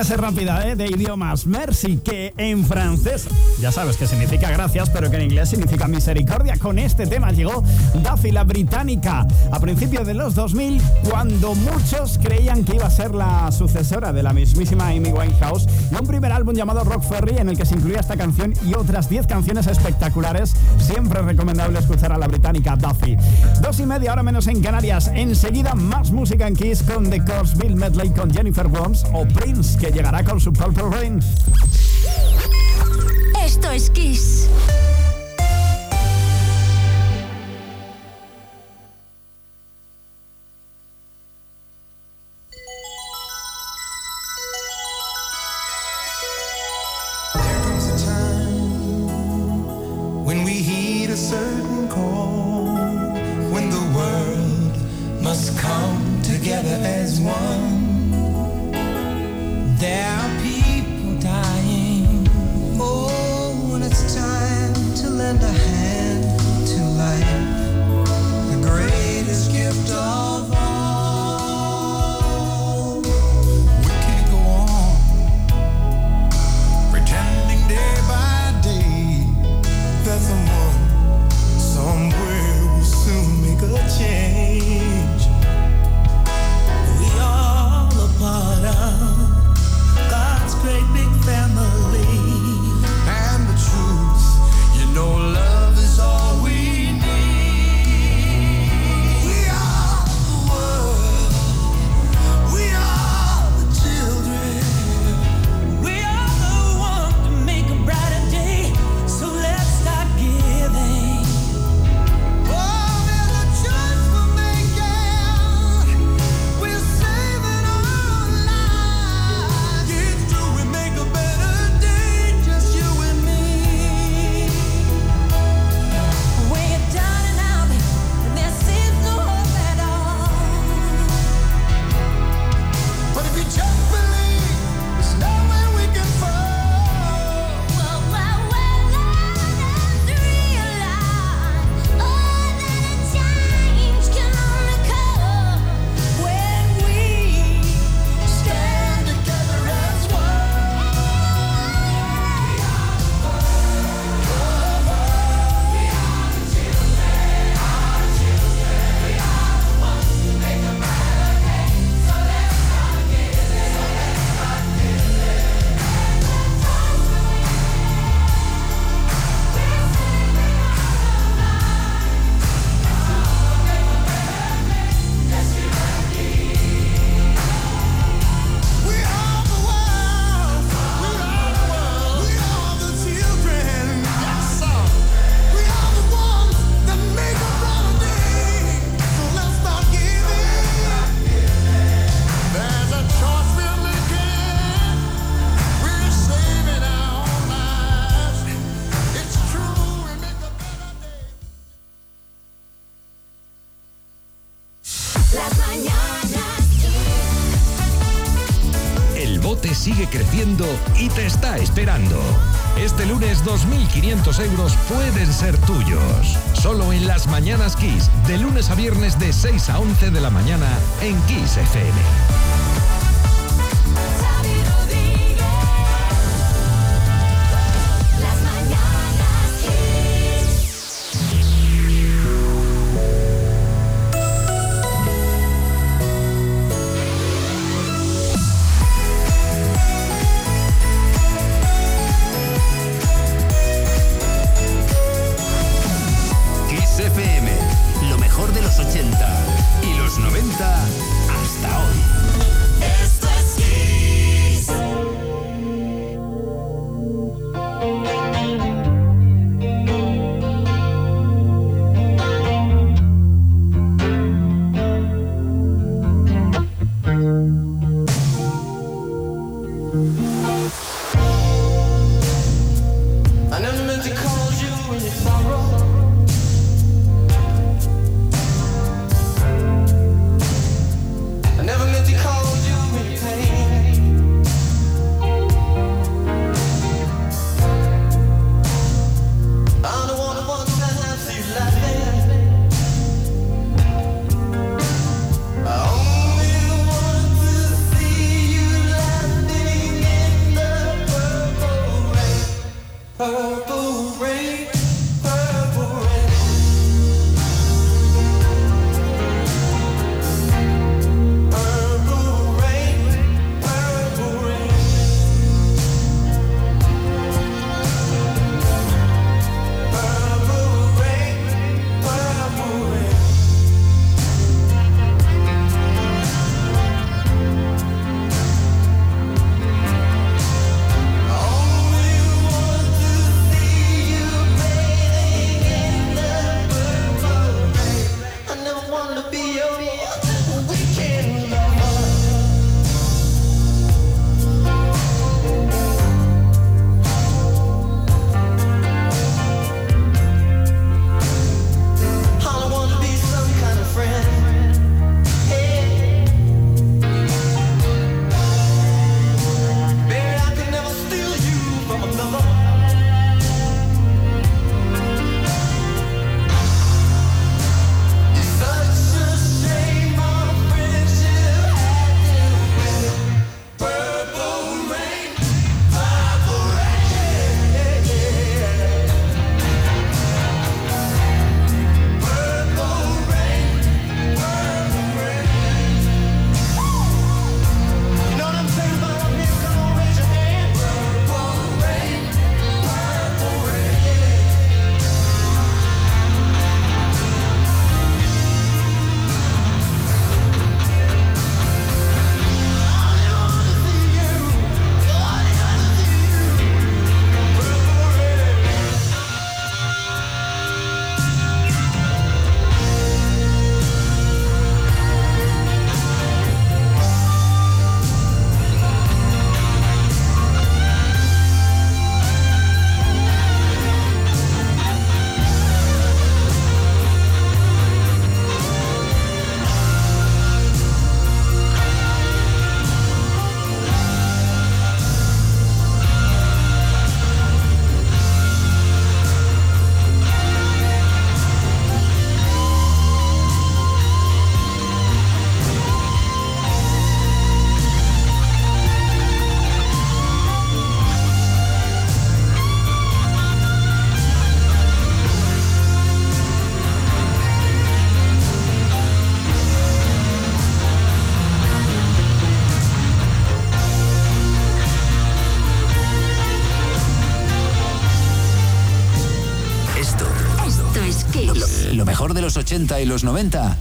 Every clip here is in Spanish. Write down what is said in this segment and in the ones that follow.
clase rápida ¿eh? de idiomas. Mercy, que en francés ya sabes que significa gracias, pero que en inglés significa misericordia. Con este tema llegó Duffy, la británica, a principios de los 2000, cuando muchos creían que iba a ser la sucesora de la mismísima Amy Winehouse, y un primer álbum llamado Rock Ferry en el que se incluía esta canción y otras 10 canciones espectaculares. Siempre recomendable escuchar a la británica Duffy. Dos y media, hora menos en Canarias. Enseguida más música en Kiss con The Bill Medley con Jennifer Worms o Prince que llegará con su Purple Rain. dois quis. 2.500 euros pueden ser tuyos. Solo en las mañanas Kiss, de lunes a viernes de 6 a 11 de la mañana en Kiss FM. 80 y los 90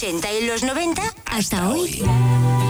80 y los 90 hasta, hasta hoy. hoy.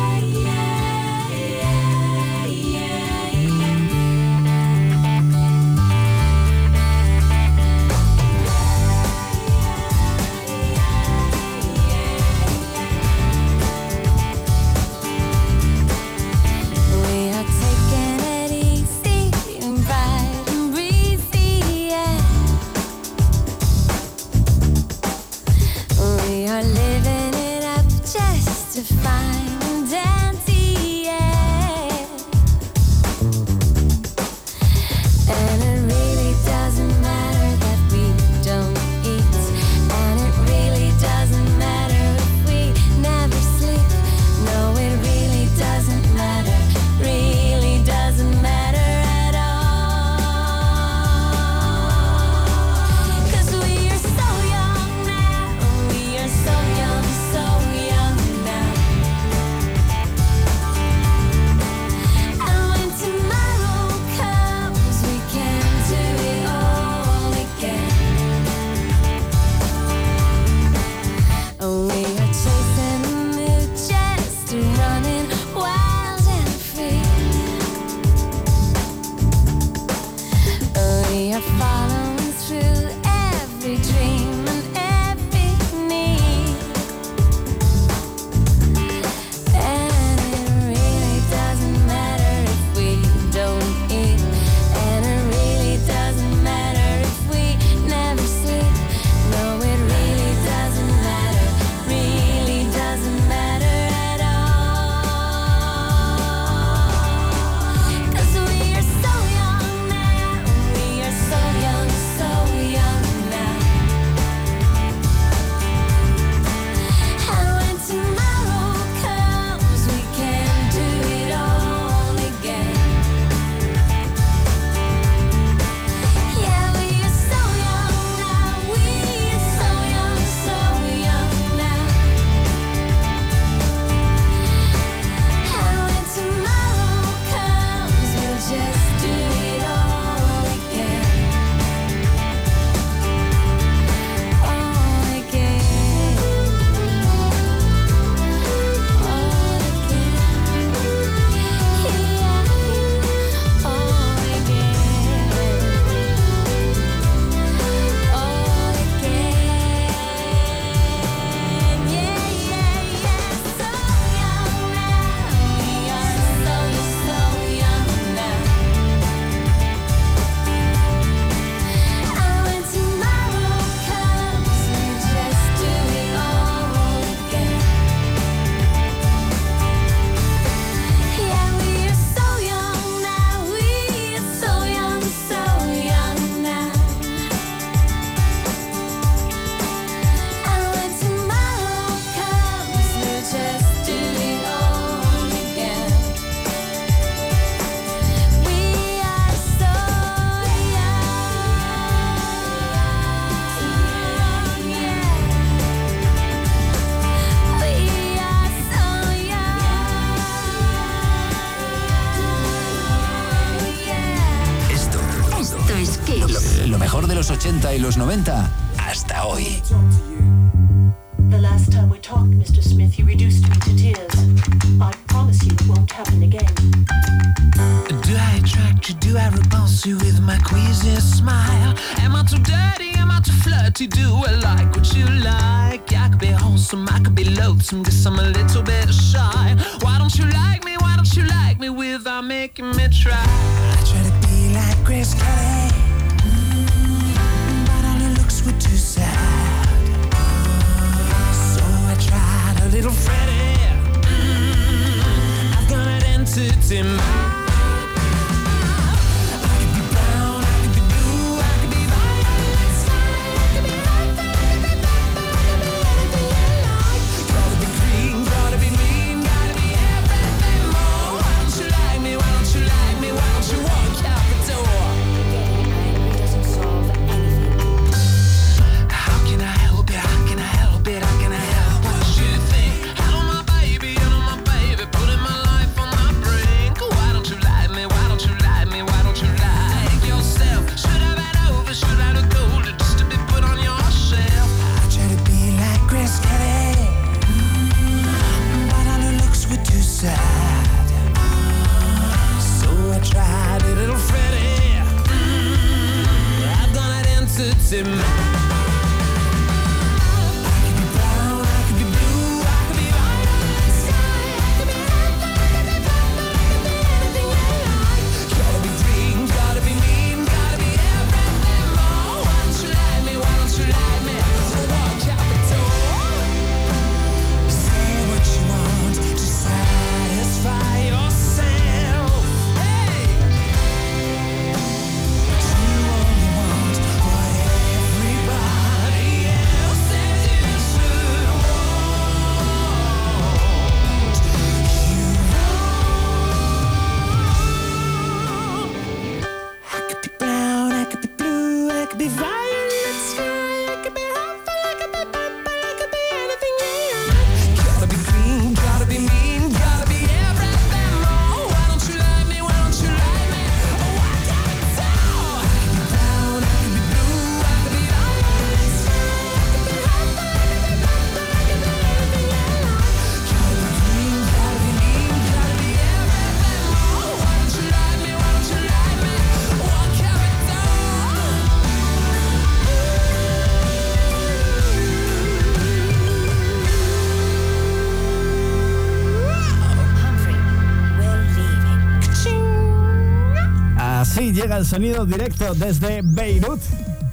sonido directo desde Beirut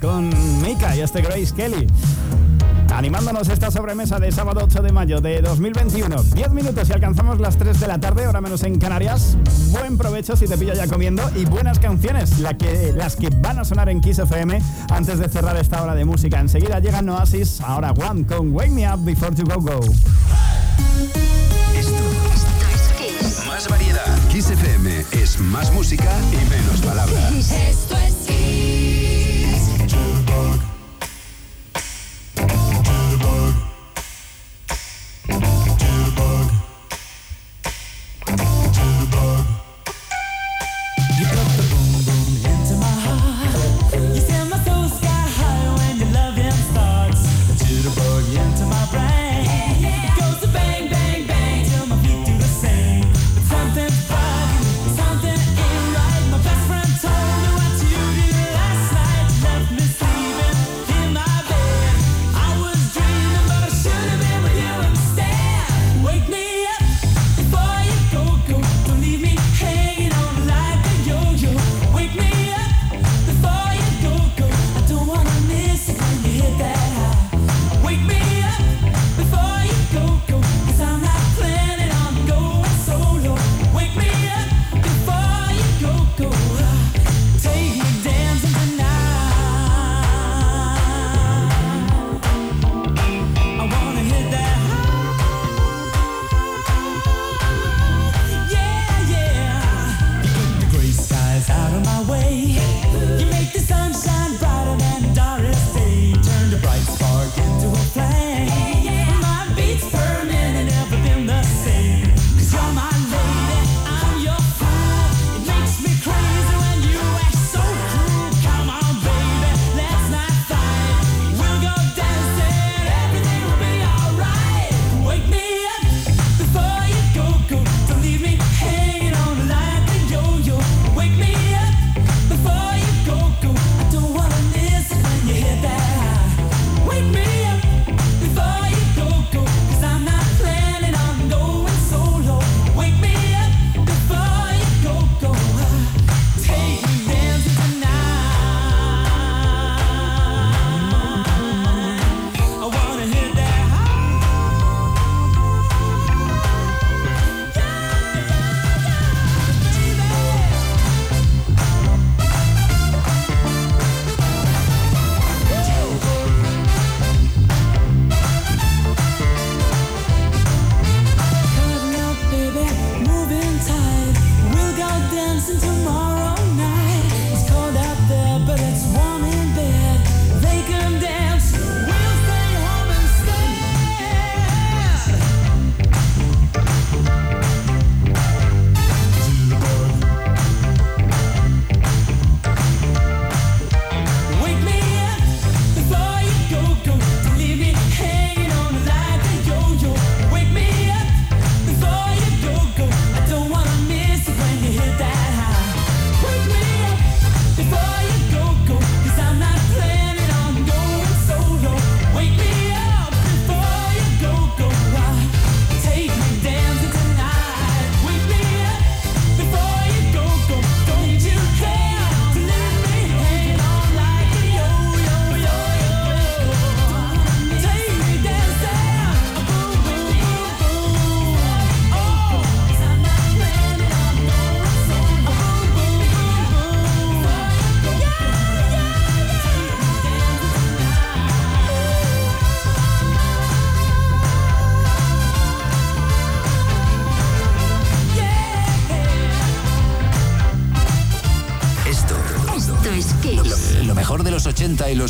con Mika y este Grace Kelly. Animándonos esta sobremesa de sábado 8 de mayo de 2021. 10 minutos y alcanzamos las 3 de la tarde, ahora menos en Canarias. Buen provecho si te pillo ya comiendo y buenas canciones, que, las que van a sonar en Kiss FM antes de cerrar esta hora de música. Enseguida llegan Oasis, ahora One con Wake Me Up Before You Go Go. Kiss FM es más música y menos palabras.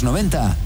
90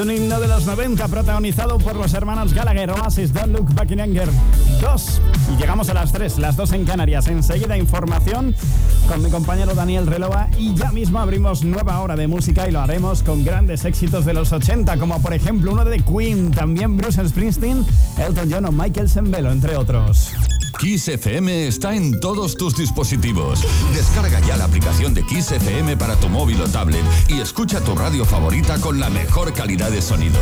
Un himno de los 90 protagonizado por los hermanos Gallagher, Oasis, Don't Look Back in Anger. Dos. Y llegamos a las tres, las dos en Canarias. Enseguida información con mi compañero Daniel Relova y ya mismo abrimos nueva hora de música y lo haremos con grandes éxitos de los 80, como por ejemplo uno de Queen, también Bruce Springsteen, Elton John o Michael Sembelo, entre otros. Kiss FM está en todos tus dispositivos. Descarga ya la aplicación de Kiss FM para tu móvil o tablet y escucha tu radio favorita con la mejor calidad de sonido.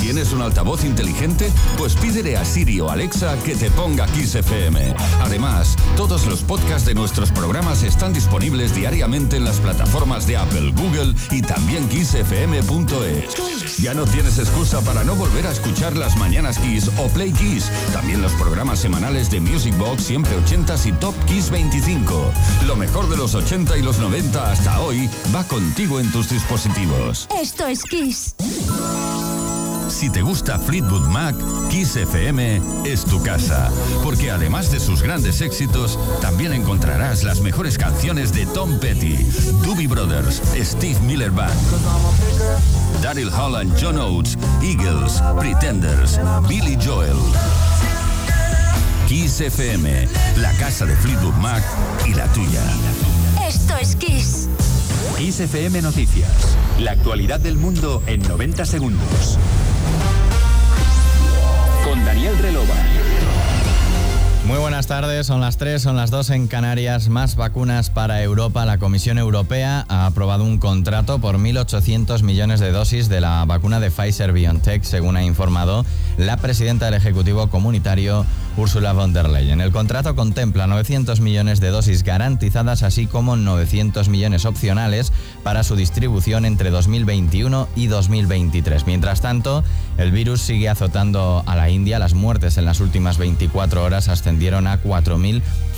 ¿Tienes un altavoz inteligente? Pues pídele a Siri o Alexa que te ponga Kiss FM. Además, todos los podcasts de nuestros programas están disponibles diariamente en las plataformas de Apple, Google y también kissfm.es. Ya no tienes excusa para no volver a escuchar las mañanas Kiss o Play Kiss. También los programas semanales de Music Siempre 80s y Top Kiss 25. Lo mejor de los 80 y los 90 hasta hoy va contigo en tus dispositivos. Esto es Kiss. Si te gusta Fleetwood Mac, Kiss FM es tu casa, porque además de sus grandes éxitos, también encontrarás las mejores canciones de Tom Petty, Doobie Brothers, Steve Miller Band, Daryl Hall and John Oates, Eagles, Pretenders, Billy Joel. Kiss FM, la casa de Fleetwood Mac y la tuya. Esto es Kiss. Kiss FM Noticias. La actualidad del mundo en 90 segundos. Con Daniel Relova. Muy buenas tardes, son las 3, son las 2 en Canarias, más vacunas para Europa. La Comisión Europea ha aprobado un contrato por 1.800 millones de dosis de la vacuna de Pfizer BioNTech, según ha informado la presidenta del Ejecutivo Comunitario, Ursula von der Leyen. El contrato contempla 900 millones de dosis garantizadas, así como 900 millones opcionales para su distribución entre 2021 y 2023. Mientras tanto, el virus sigue azotando a la India. Las muertes en las últimas 24 horas ascendieron a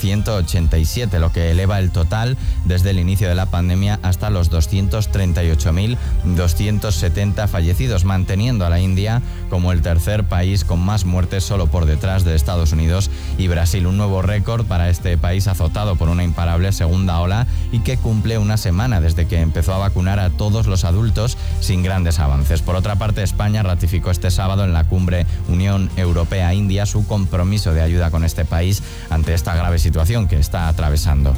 4.187, lo que eleva el total desde el inicio de la pandemia hasta los 238.270 fallecidos, manteniendo a la India como el tercer país con más muertes solo por detrás de Estados Unidos y Brasil. Un nuevo récord para este país azotado por una imparable segunda ola y que cumple una semana desde que empezó a vacunar a todos los adultos sin grandes avances. Por otra parte, España ratificó este sábado en la cumbre Unión Europea-India su compromiso de ayuda con este país ante esta grave situación que está atravesando.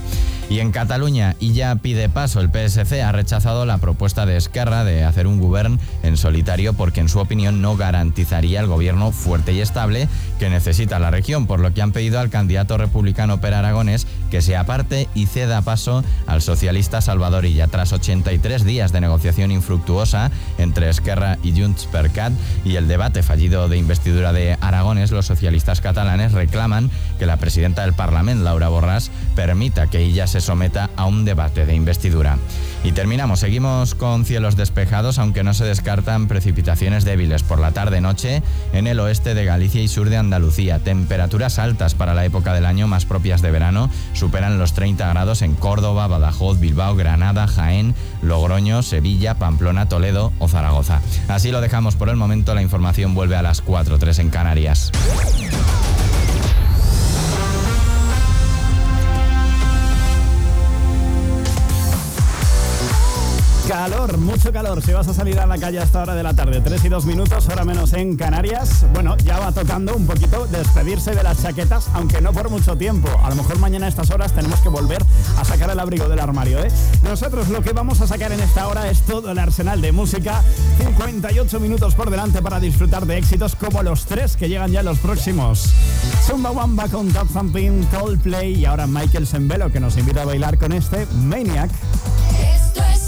Y en Cataluña, ya pide paso, el PSC ha rechazado la propuesta de Esquerra de hacer un gobierno en solitario porque en su opinión no garantizaría el gobierno fuerte y estable que necesita la región, por lo que han pedido al candidato republicano Per Aragonés que se aparte y ceda paso al socialista Salvador Illa. Tras 83 días de negociación infructuosa entre Esquerra y Junts per Cat y el debate fallido de investidura de Aragones, los socialistas catalanes reclaman que la presidenta del Parlamento, Laura Borràs, permita que ella se someta a un debate de investidura. Y terminamos, seguimos con cielos despejados, aunque no se descartan precipitaciones débiles por la tarde-noche en el oeste de Galicia y sur de Andalucía. Temperaturas altas para la época del año más propias de verano superan los 30 grados en Córdoba, Badajoz, Bilbao, Granada, Jaén, Logroño, Sevilla, Pamplona, Toledo o Zaragoza. Así lo dejamos por el momento, la información vuelve a las 4.3 en Canarias. Calor, mucho calor. Si vas a salir a la calle a esta hora de la tarde, 3 y 2 minutos, hora menos en Canarias, bueno, ya va tocando un poquito despedirse de las chaquetas, aunque no por mucho tiempo. A lo mejor mañana a estas horas tenemos que volver a sacar el abrigo del armario, ¿eh? Nosotros lo que vamos a sacar en esta hora es todo el arsenal de música. 58 minutos por delante para disfrutar de éxitos como los tres que llegan ya los próximos. Zumba Wamba con Top Thumping, Coldplay y ahora Michael Sembelo que nos invita a bailar con este Maniac. Esto es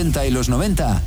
80 y los 90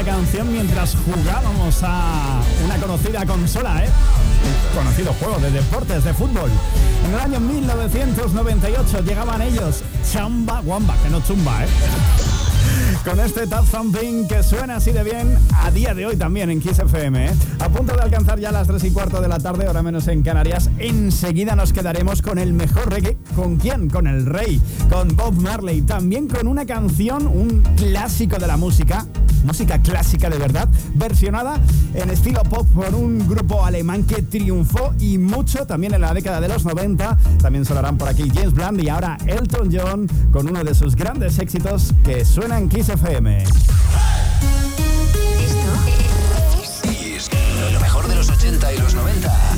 esta canción mientras jugábamos a una conocida consola, eh? Un conocido juego de deportes, de fútbol. En el año 1998 llegaban ellos, Chamba Wamba, que no chumba, ¿eh? Con este Tap Something que suena así de bien a día de hoy también en Kiss FM. ¿eh? A punto de alcanzar ya las 3 y cuarto de la tarde, hora menos en Canarias. Enseguida nos quedaremos con el mejor reggae. ¿Con quién? Con el rey, con Bob Marley. También con una canción, un clásico de la música. Música clásica de verdad, versionada en estilo pop por un grupo alemán que triunfó y mucho también en la década de los 90. También sonarán por aquí James Blunt y ahora Elton John con uno de sus grandes éxitos que suena en Kiss FM. Kiss, lo mejor de los 80 y los 90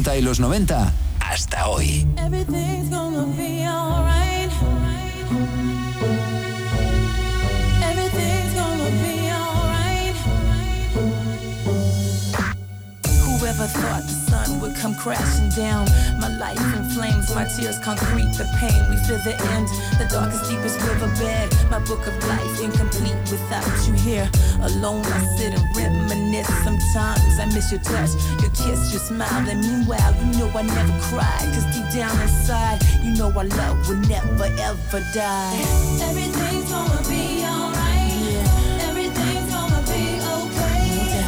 80 y los 90 hasta hoy. Thought the sun would come crashing down? My life in flames, my tears concrete the pain. We feel the end, the darkest, deepest riverbed. Book of life incomplete without you here. Alone, I sit and reminisce. Sometimes I miss your touch, your kiss, your smile. And meanwhile, you know I never cried. Cause deep down inside, you know our love will never ever die. Everything's gonna be alright. Everything's gonna be okay.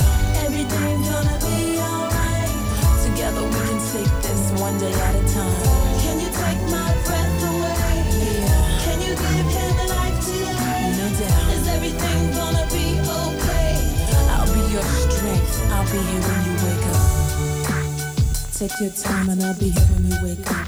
Everything's gonna be alright. Together we can take this one day at a time. Can you take my breath away? Yeah. Can you give him strength. I'll be here when you wake up. Take your time and I'll be here when you wake up.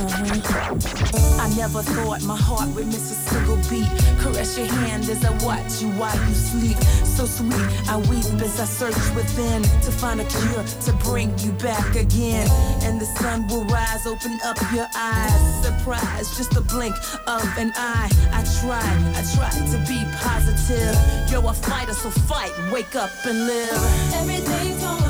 Uh-huh. I never thought my heart would miss a single beat. Caress your hand as I watch you while you sleep. So sweet, I weep as I search within to find a cure to bring you back again. And the sun will rise, open up your eyes. Surprise, just a blink of an eye. I try, I try to be positive. You're a fighter, so fight, wake up and live. Everything's alright.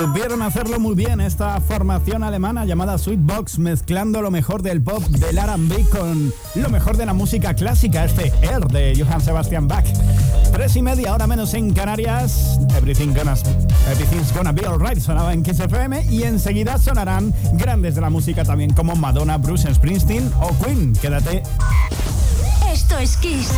Supieron hacerlo muy bien esta formación alemana llamada Sweetbox, mezclando lo mejor del pop del R&B con lo mejor de la música clásica, este Air de Johann Sebastian Bach. Tres y media, hora menos en Canarias. Everything gonna, everything's gonna be alright sonaba en Kiss FM y enseguida sonarán grandes de la música también como Madonna, Bruce Springsteen o Queen. Quédate Esto es Kiss.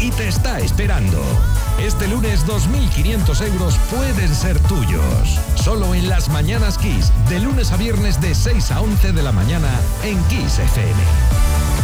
y te está esperando. Este lunes 2.500 euros pueden ser tuyos. Solo en las mañanas Kiss, de lunes a viernes de 6 a 11 de la mañana en Kiss FM.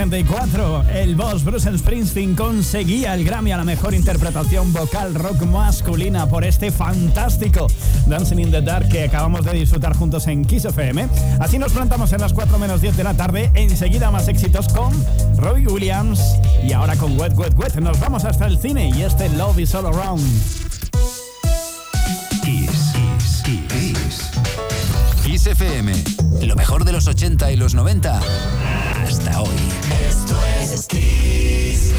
el boss Bruce Springsteen conseguía el Grammy a la mejor interpretación vocal rock masculina por este fantástico Dancing in the Dark que acabamos de disfrutar juntos en Kiss FM. Así nos plantamos en las 4 menos 10 de la tarde, enseguida más éxitos con Robbie Williams y ahora con Wet Wet Wet. Nos vamos hasta el cine y este Love is All Around. Kiss, Kiss, Kiss. Kiss FM, lo mejor de los 80 y los 90 hasta hoy. Esto es Kiss.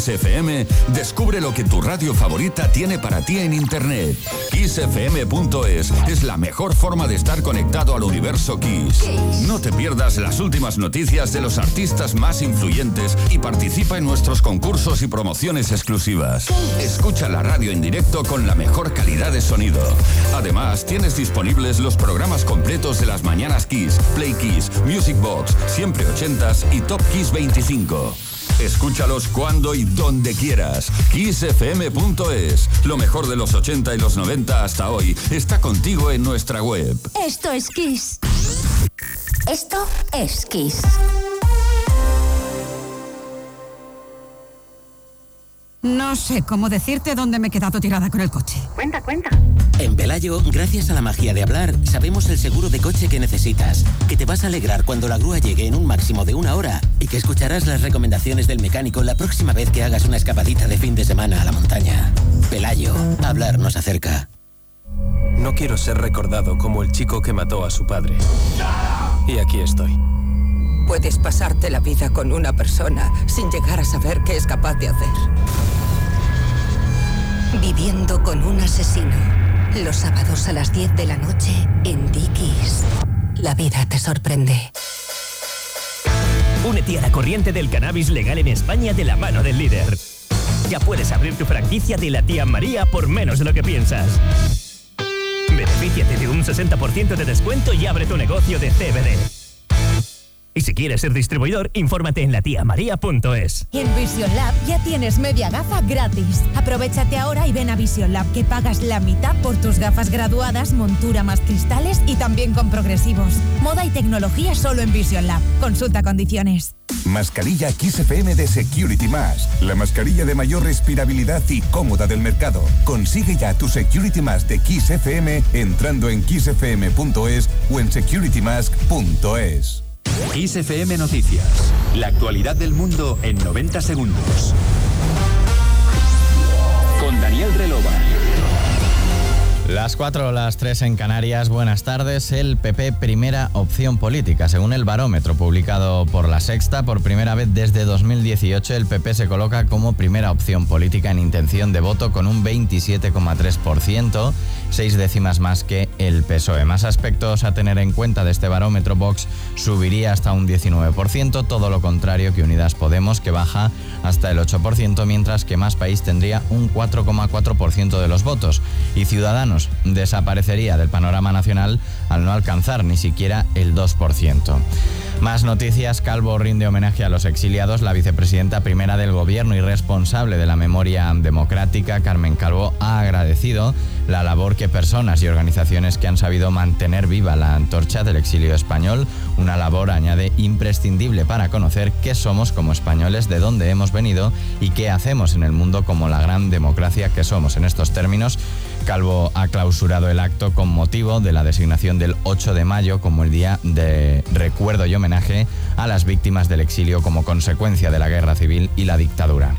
Gusta Kiss FM, descubre lo que tu radio favorita tiene para ti en Internet. KissFM.es es la mejor forma de estar conectado al universo Kiss. No te pierdas las últimas noticias de los artistas más influyentes y participa en nuestros concursos y promociones exclusivas. Escucha la radio en directo con la mejor calidad de sonido. Además, tienes disponibles los programas completos de las mañanas Kiss, Play Kiss, Music Box, Siempre 80s y Top Kiss 25. Escúchalos cuando y donde quieras. KissFM.es. Lo mejor de los 80 y los 90 hasta hoy está contigo en nuestra web. Esto es Kiss. Esto es Kiss. No sé cómo decirte dónde me he quedado tirada con el coche. Cuenta, cuenta. En Pelayo, gracias a la magia de hablar, sabemos el seguro de coche que necesitas, que te vas a alegrar cuando la grúa llegue en un máximo de una hora que escucharás las recomendaciones del mecánico la próxima vez que hagas una escapadita de fin de semana a la montaña. Pelayo, hablar nos acerca. No quiero ser recordado como el chico que mató a su padre. Y aquí estoy. Puedes pasarte la vida con una persona sin llegar a saber qué es capaz de hacer. Viviendo con un asesino. Los sábados a las 10 de la noche en Dickies. La vida te sorprende. Únete a la corriente del cannabis legal en España de la mano del líder. Ya puedes abrir tu franquicia de la tía María por menos de lo que piensas. Benefíciate de un 60% de descuento y abre tu negocio de CBD. Y si quieres ser distribuidor, infórmate en latiamaria.es. Y en Vision Lab ya tienes media gafa gratis. Aprovechate ahora y ven a Vision Lab que pagas la mitad por tus gafas graduadas, montura más cristales y también con progresivos. Moda y tecnología solo en Vision Lab. Consulta condiciones. Mascarilla XFM de Security Mask. La mascarilla de mayor respirabilidad y cómoda del mercado. Consigue ya tu Security Mask de XFM entrando en xfm.es o en securitymask.es. Kiss FM Noticias. La actualidad del mundo en 90 segundos. Con Daniel Relova. Las 4 o las 3 en Canarias, buenas tardes. El PP primera opción política. Según el barómetro publicado por La Sexta, por primera vez desde 2018 el PP se coloca como primera opción política en intención de voto con un 27,3%, seis décimas más que el PSOE. Más aspectos a tener en cuenta de este barómetro, Vox subiría hasta un 19%, todo lo contrario que Unidas Podemos, que baja hasta el 8%, mientras que Más País tendría un 4,4% de los votos. Y Ciudadanos desaparecería del panorama nacional al no alcanzar ni siquiera el 2%. Más noticias, Calvo rinde homenaje a los exiliados. La vicepresidenta primera del gobierno y responsable de la memoria democrática, Carmen Calvo, ha agradecido la labor que personas y organizaciones que han sabido mantener viva la antorcha del exilio español, una labor, añade, imprescindible para conocer qué somos como españoles, de dónde hemos venido y qué hacemos en el mundo como la gran democracia que somos. En estos términos, Calvo ha clausurado el acto con motivo de la designación del 8 de mayo como el día de recuerdo y homenaje a las víctimas del exilio como consecuencia de la guerra civil y la dictadura.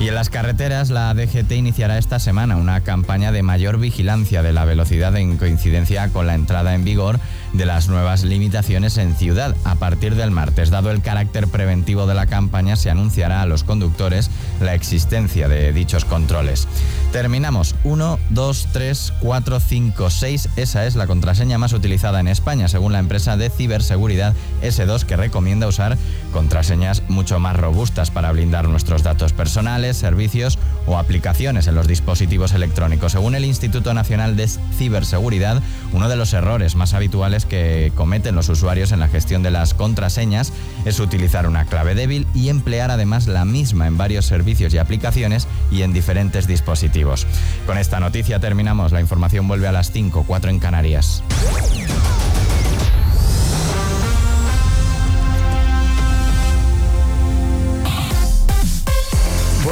Y en las carreteras, la DGT iniciará esta semana una campaña de mayor vigilancia de la velocidad en coincidencia con la entrada en vigor de las nuevas limitaciones en ciudad. A partir del martes, dado el carácter preventivo de la campaña, se anunciará a los conductores la existencia de dichos controles. Terminamos. 1, 2, 3, 4, 5, 6. Esa es la contraseña más utilizada en España, según la empresa de ciberseguridad S2, que recomienda usar contraseñas mucho más robustas para blindar nuestros datos personales, servicios o aplicaciones en los dispositivos electrónicos. Según el Instituto Nacional de Ciberseguridad, uno de los errores más habituales que cometen los usuarios en la gestión de las contraseñas es utilizar una clave débil y emplear además la misma en varios servicios y aplicaciones y en diferentes dispositivos. Con esta noticia terminamos. La información vuelve a las 5, 4 en Canarias.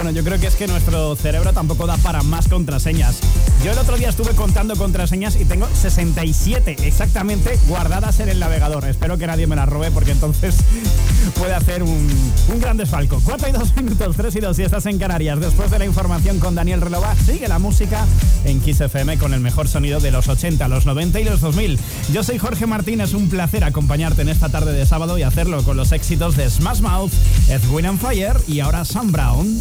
Bueno, yo creo que es que nuestro cerebro tampoco da para más contraseñas. Yo el otro día estuve contando contraseñas y tengo 67 exactamente guardadas en el navegador. Espero que nadie me las robe porque entonces puede hacer un, un gran desfalco. 4 y 2 minutos, 3 y 2 si estás en Canarias. Después de la información con Daniel Relova, sigue la música en Kiss FM con el mejor sonido de los 80, los 90 y los 2000. Yo soy Jorge Martín, es un placer acompañarte en esta tarde de sábado y hacerlo con los éxitos de Smash Mouth, Edwin and Fire y ahora Sam Brown.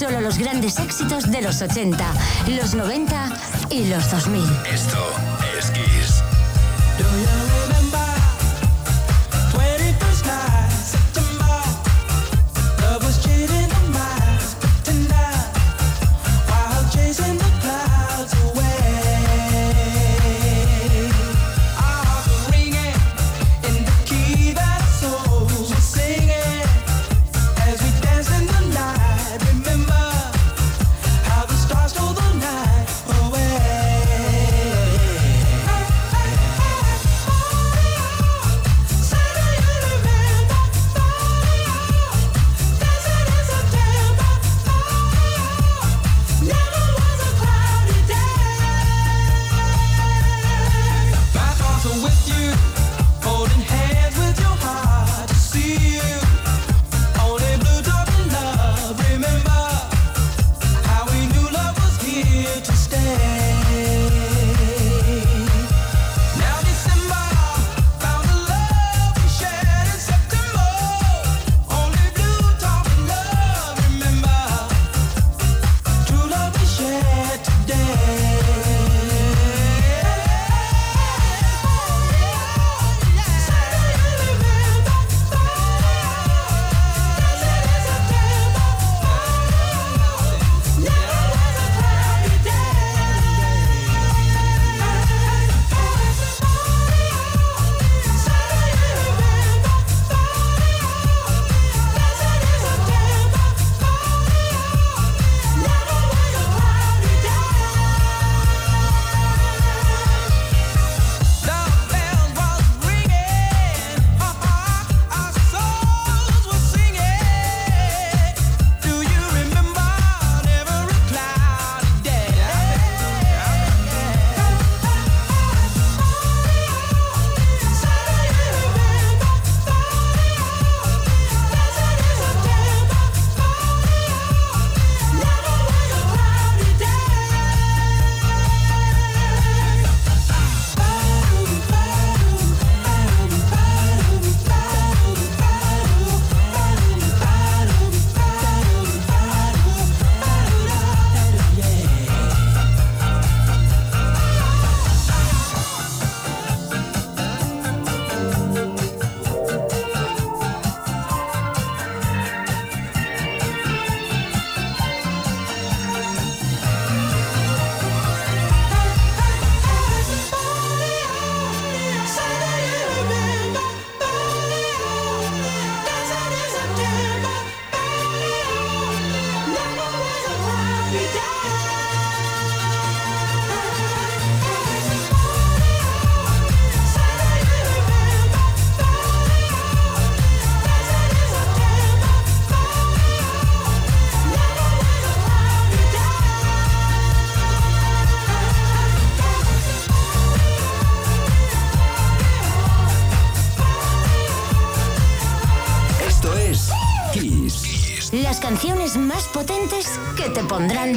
solo los grandes éxitos de los 80, los 90 y los 2000.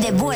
de vuelta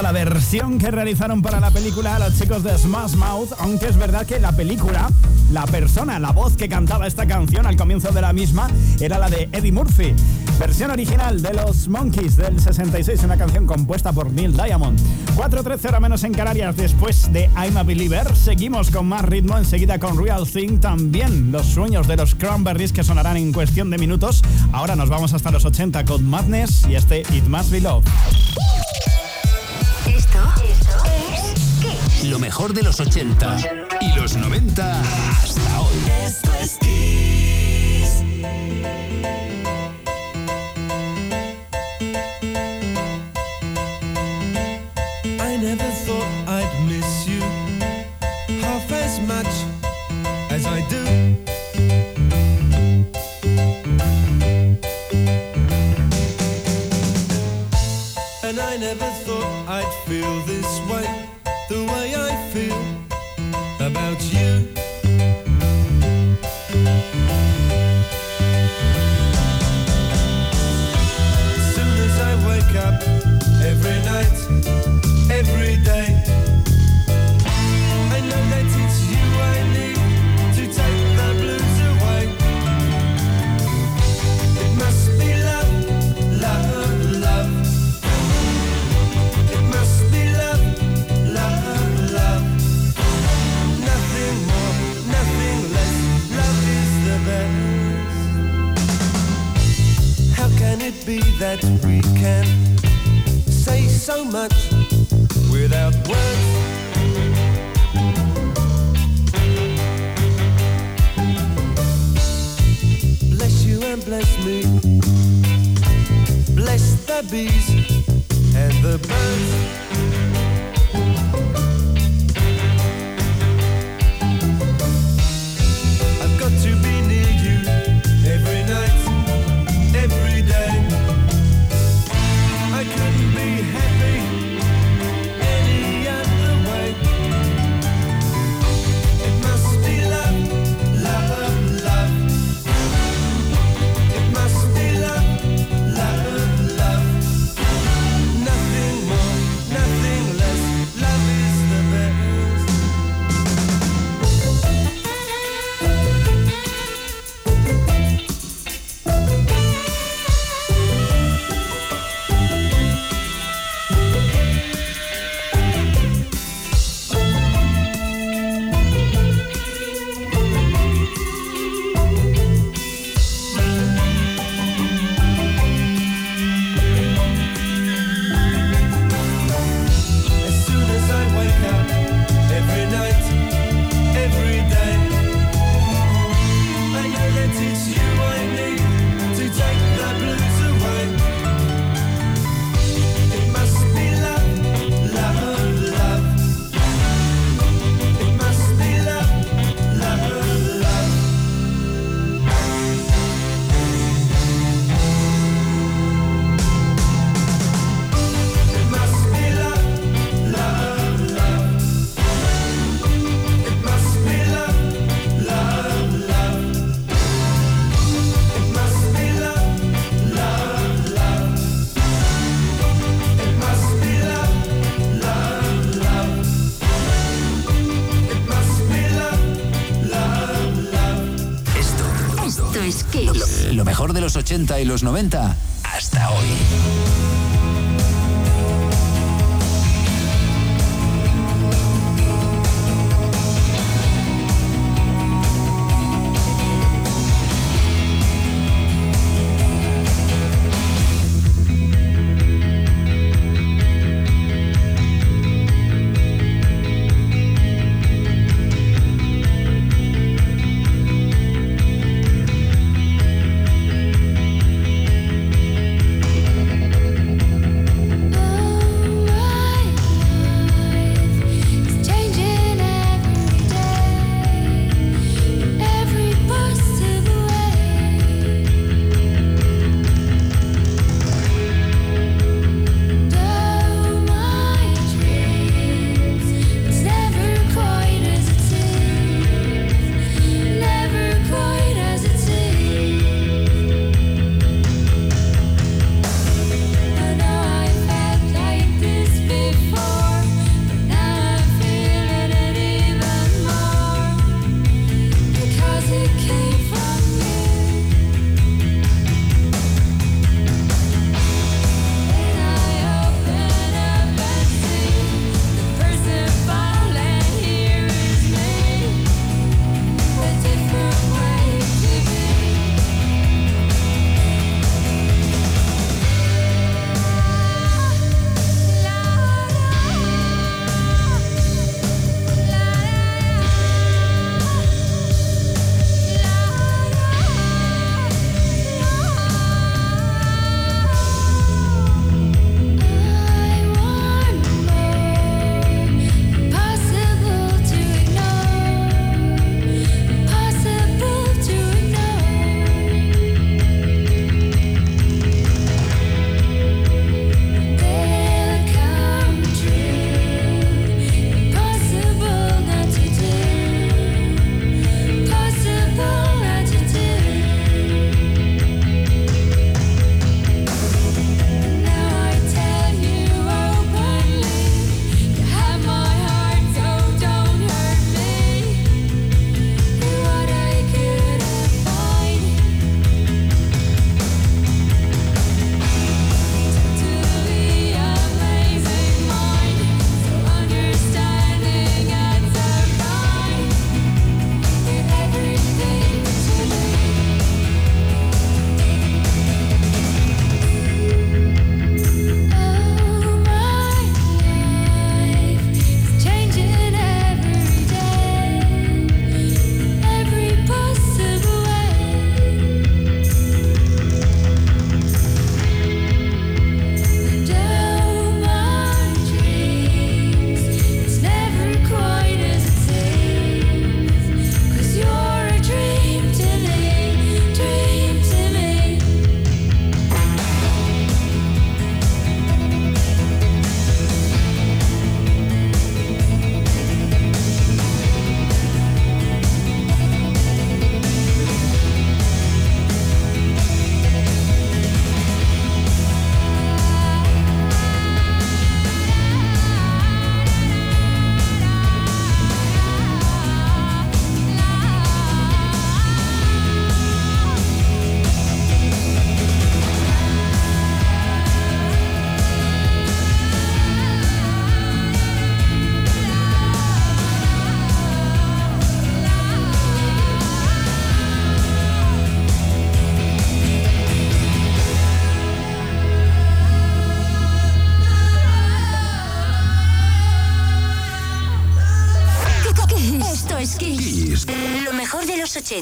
Está la versión que realizaron para la película los chicos de Smash Mouth, aunque es verdad que la película, la persona, la voz que cantaba esta canción al comienzo de la misma era la de Eddie Murphy. Versión original de los Monkeys del 66, una canción compuesta por Neil Diamond. 4.13 horas menos en Canarias después de I'm a Believer. Seguimos con más ritmo enseguida con Real Thing. También los sueños de los Cranberries que sonarán en cuestión de minutos. Ahora nos vamos hasta los 80 con Madness y este It Must Be Love. Esto es Lo mejor de los 80 y los 90 hasta hoy. Esto es Kiss. Be that we can say so much without words? Bless you and bless me. Bless the bees and the birds. Los 80 y los 90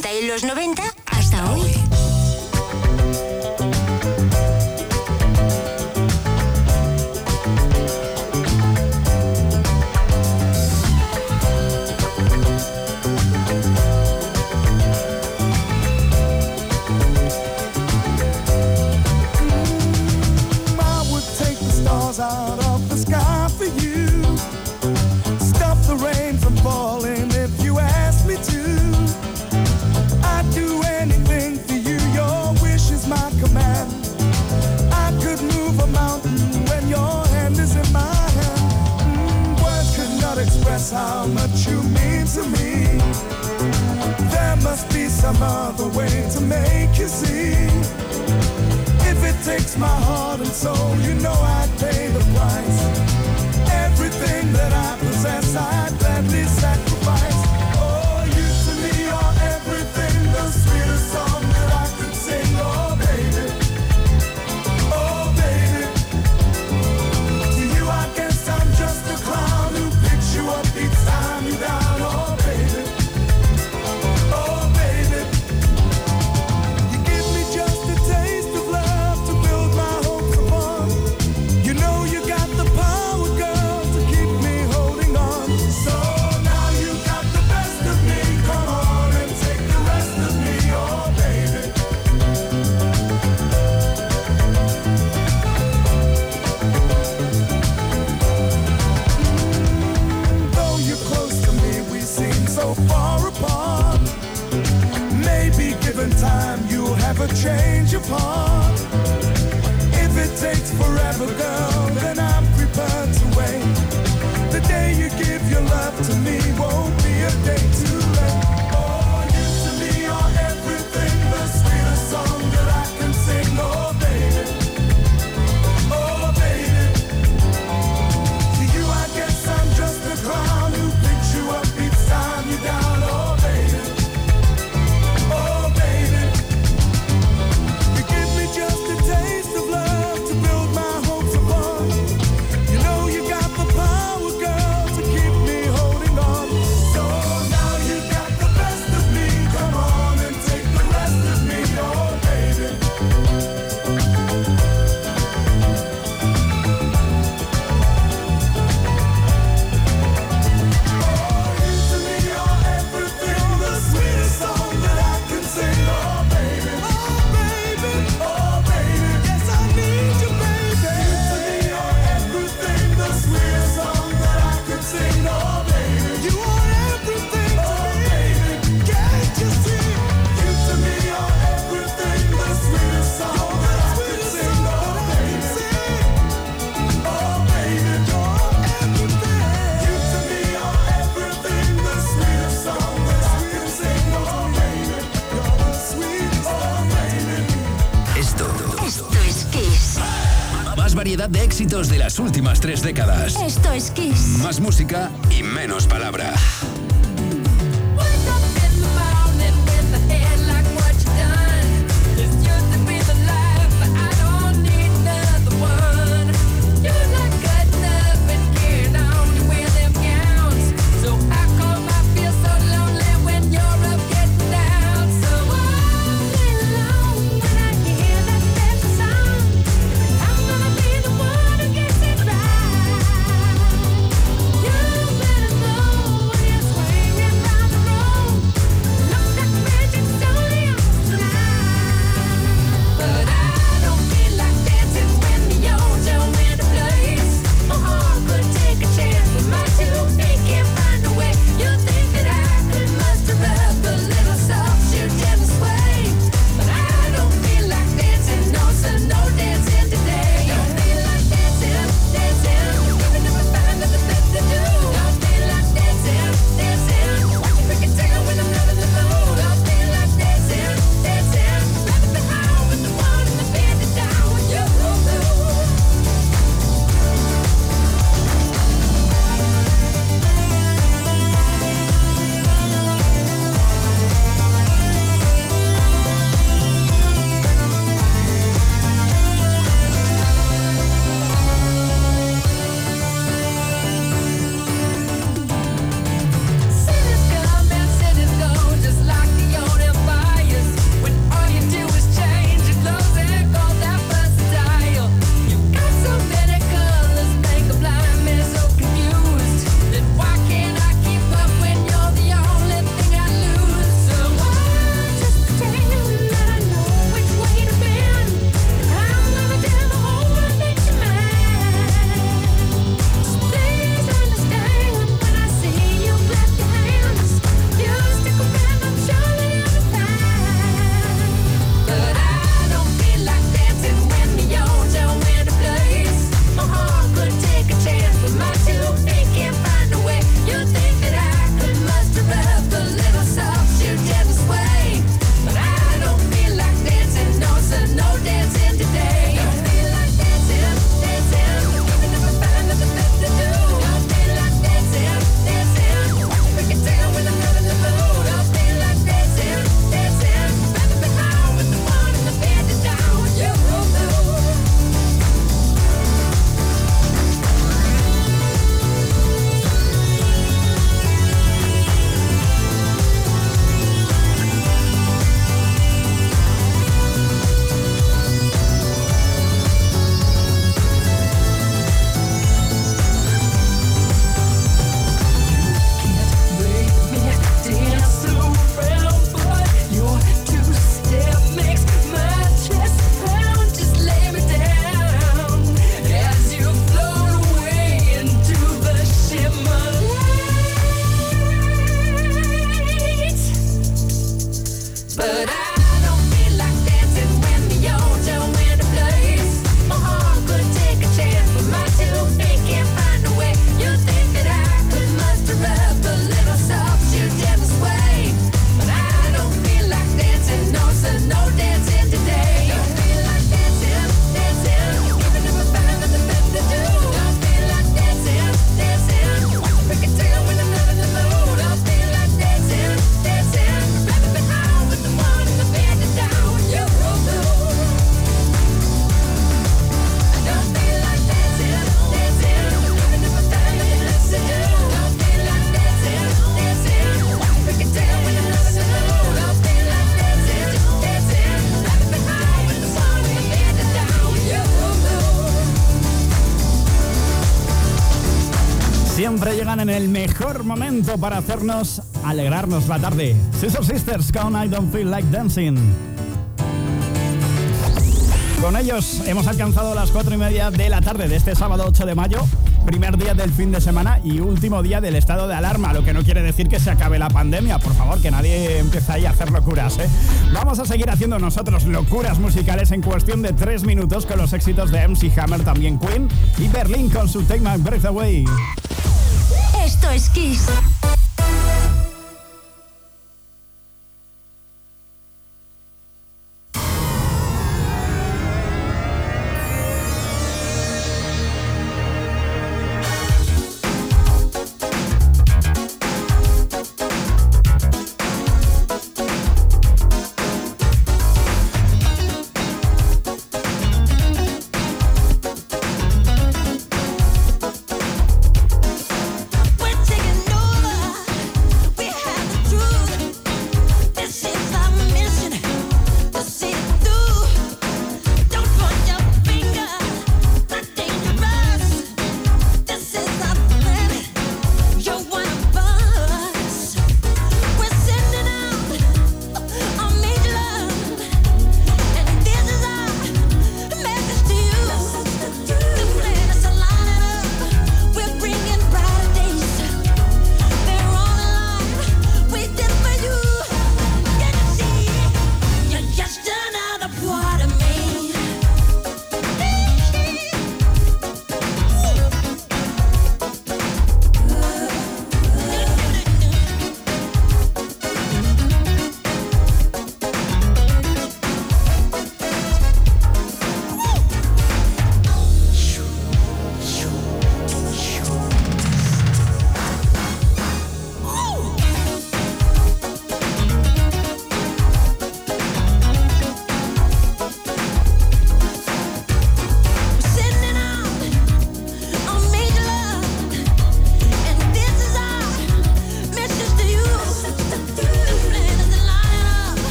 y los 90 de las últimas tres décadas. Esto es Kiss. Más música el mejor momento para hacernos alegrarnos la tarde. Scissor Sisters con I Don't Feel Like Dancing. Con ellos hemos alcanzado las cuatro y media de la tarde de este sábado 8 de mayo, primer día del fin de semana y último día del estado de alarma, lo que no quiere decir que se acabe la pandemia, por favor, que nadie empiece ahí a hacer locuras. ¿eh? Vamos a seguir haciendo nosotros locuras musicales en cuestión de tres minutos con los éxitos de MC Hammer, también Queen y Berlin con su Take My Breath Away. Esto es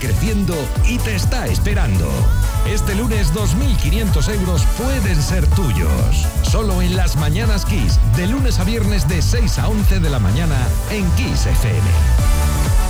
creciendo y te está esperando. Este lunes 2.500 euros pueden ser tuyos. Solo en las Mañanas Kiss, de lunes a viernes de 6 a 11 de la mañana en Kiss FM.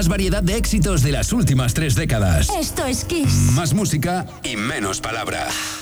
más variedad de éxitos de las últimas tres décadas. Esto es Kiss. Más música y menos palabras.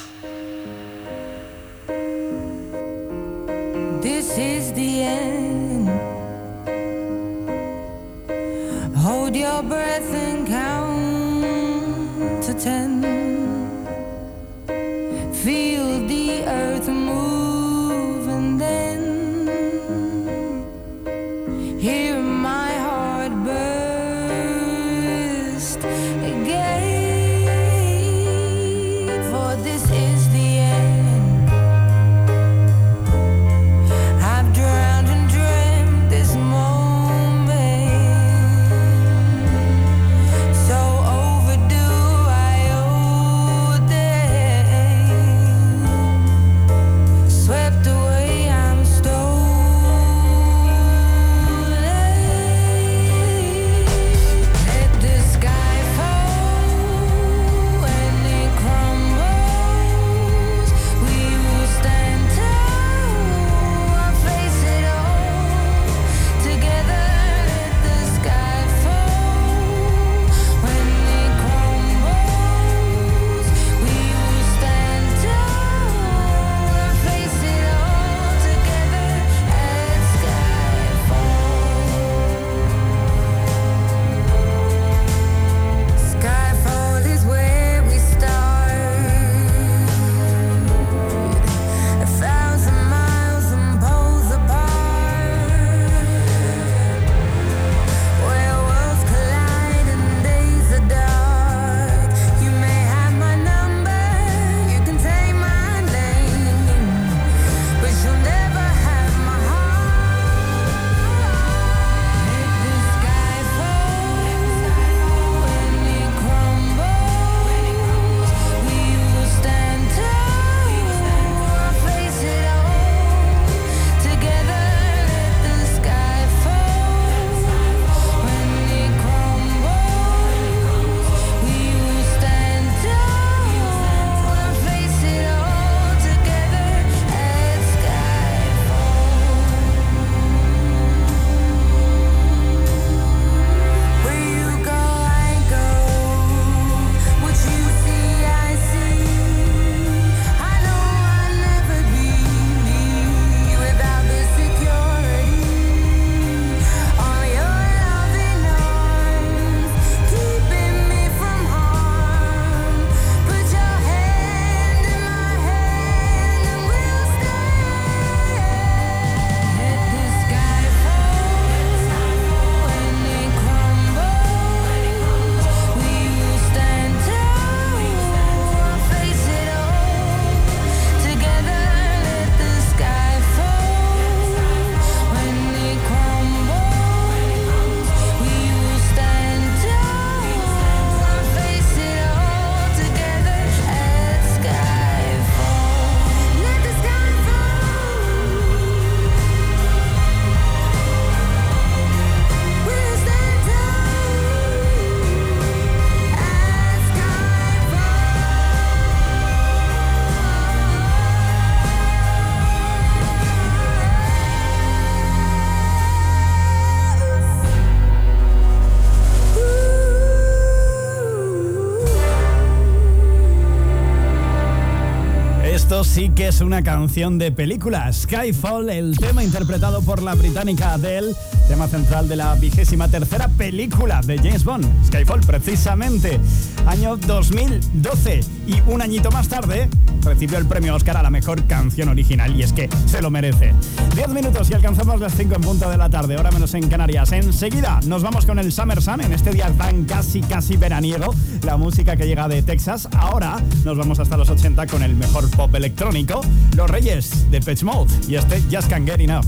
que es una canción de película. Skyfall, el tema interpretado por la británica Adele, tema central de la vigésima tercera película de James Bond. Skyfall, precisamente, año 2012. Y un añito más tarde recibió el premio Oscar a la mejor canción original. Y es que se lo merece. 10 minutos y alcanzamos las 5 en punto de la tarde, hora menos en Canarias. Enseguida nos vamos con el Summer Sun en este día tan casi, casi veraniego la música que llega de Texas. Ahora nos vamos hasta los 80 con el mejor pop electrónico, Los Reyes de Pitch Mode y este Just Can't Get Enough.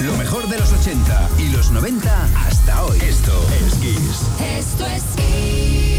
Lo mejor de los 80 y los 90 hasta hoy. Esto es Kiss. Esto es Kiss.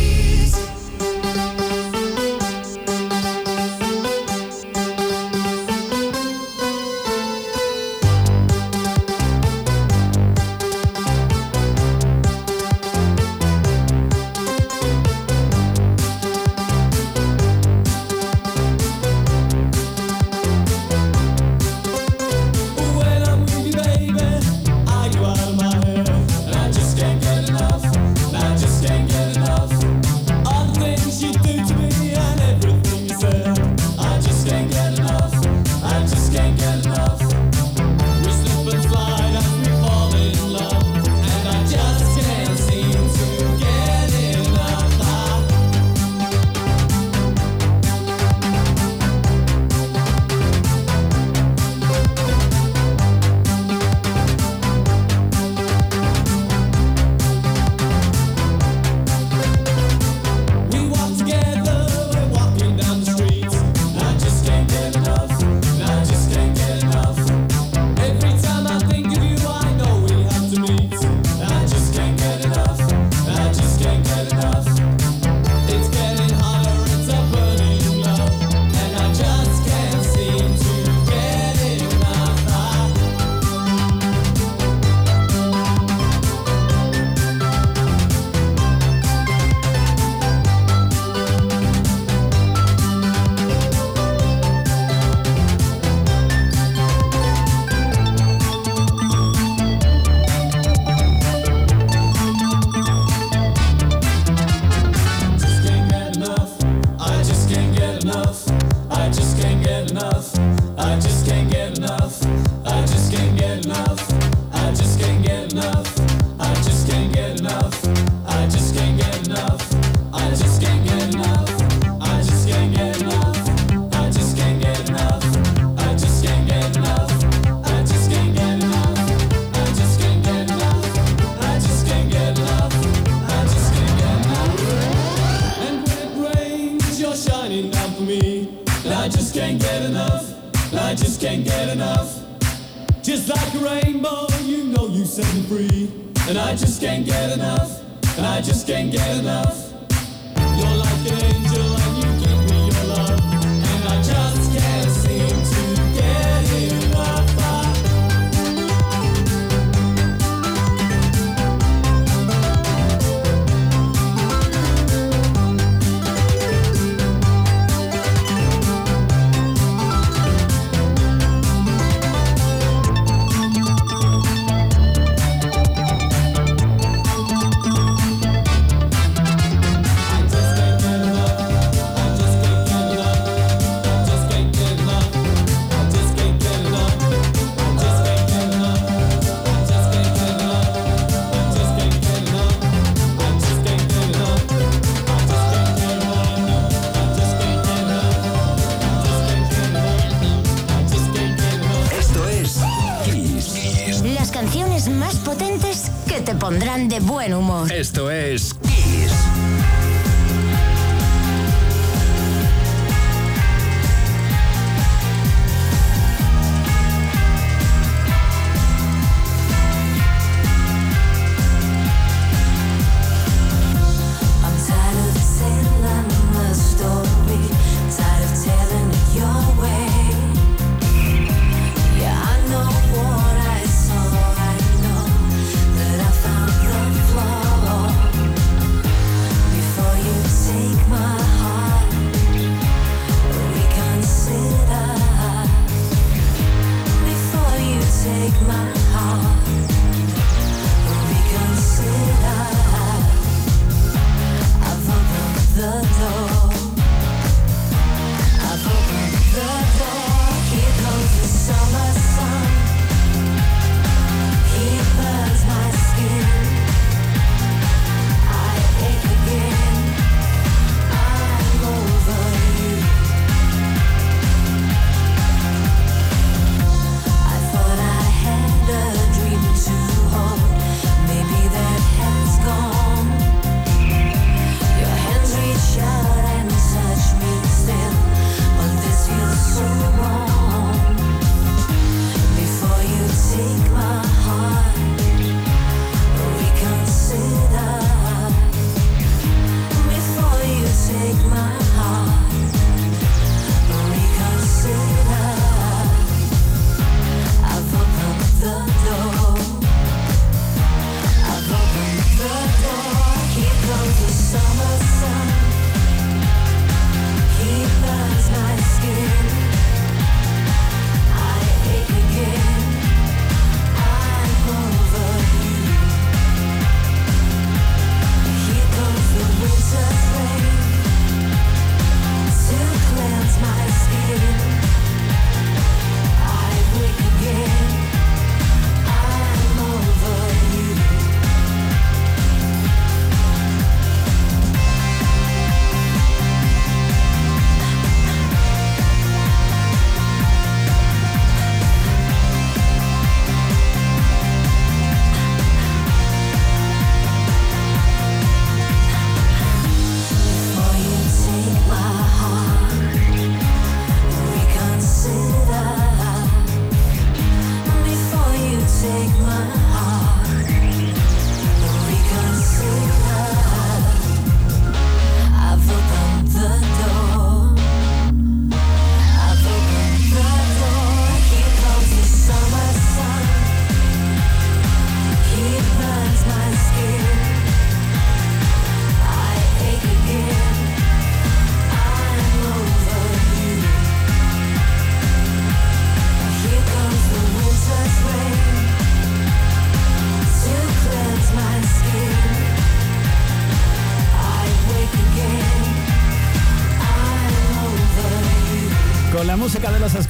Esto es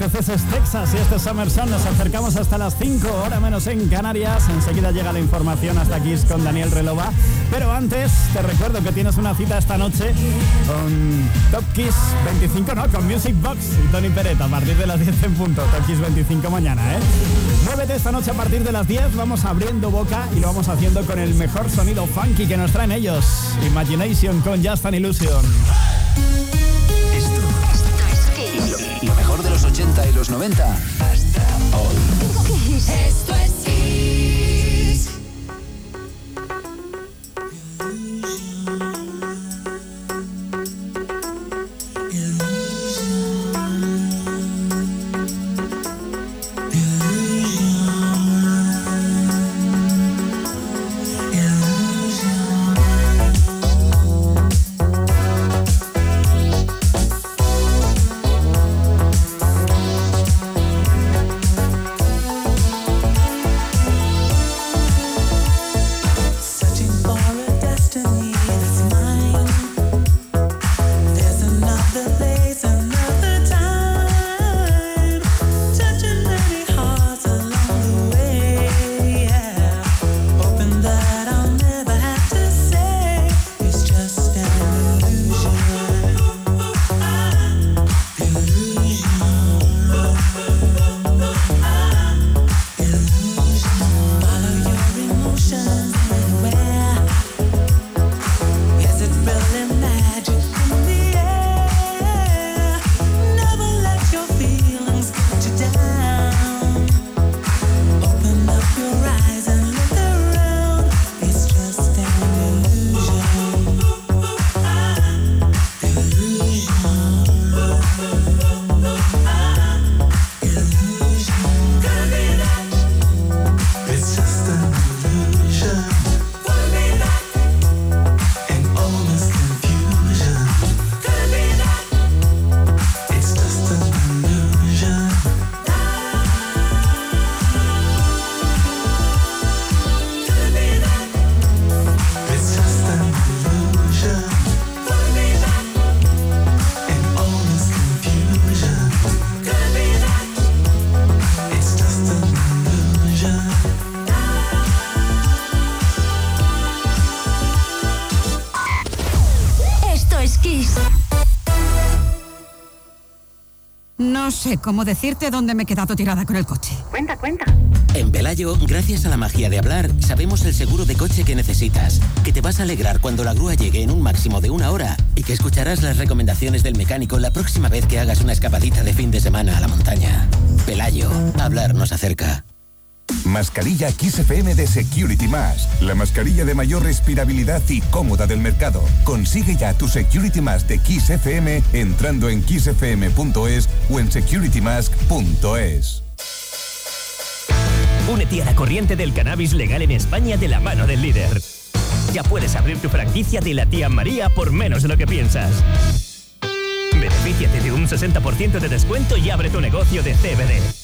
escoceses Texas y este Summer Sun nos acercamos hasta las 5, hora menos en Canarias. Enseguida llega la información hasta aquí con Daniel Relova. Pero antes, te recuerdo que tienes una cita esta noche con Top Kiss 25, no, con Music Box y Tony Peret a partir de las 10 en punto. Top Kiss 25 mañana, ¿eh? Muévete esta noche a partir de las 10, vamos abriendo boca y lo vamos haciendo con el mejor sonido funky que nos traen ellos. Imagination con Just an Illusion. 80 y los 90 hasta hoy. Sé cómo decirte dónde me he quedado tirada con el coche. Cuenta, cuenta. En Pelayo, gracias a la magia de hablar, sabemos el seguro de coche que necesitas, que te vas a alegrar cuando la grúa llegue en un máximo de una hora y que escucharás las recomendaciones del mecánico la próxima vez que hagas una escapadita de fin de semana a la montaña. Pelayo, hablar nos acerca. Mascarilla Kiss FM de Security Mask. La mascarilla de mayor respirabilidad y cómoda del mercado. Consigue ya tu Security Mask de Kiss FM entrando en kissfm.es o en securitymask.es. Únete a la corriente del cannabis legal en España de la mano del líder. Ya puedes abrir tu franquicia de la tía María por menos de lo que piensas. Benefíciate de un 60% de descuento y abre tu negocio de CBD.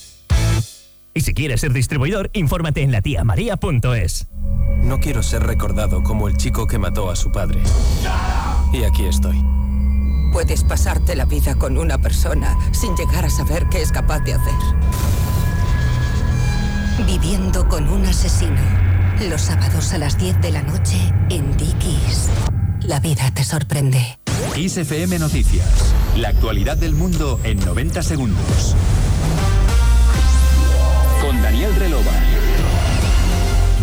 Si quieres ser distribuidor, infórmate en latiamaria.es. No quiero ser recordado como el chico que mató a su padre. Y aquí estoy. Puedes pasarte la vida con una persona sin llegar a saber qué es capaz de hacer. Viviendo con un asesino. Los sábados a las 10 de la noche en Dickies. La vida te sorprende. Kiss FM Noticias. La actualidad del mundo en 90 segundos.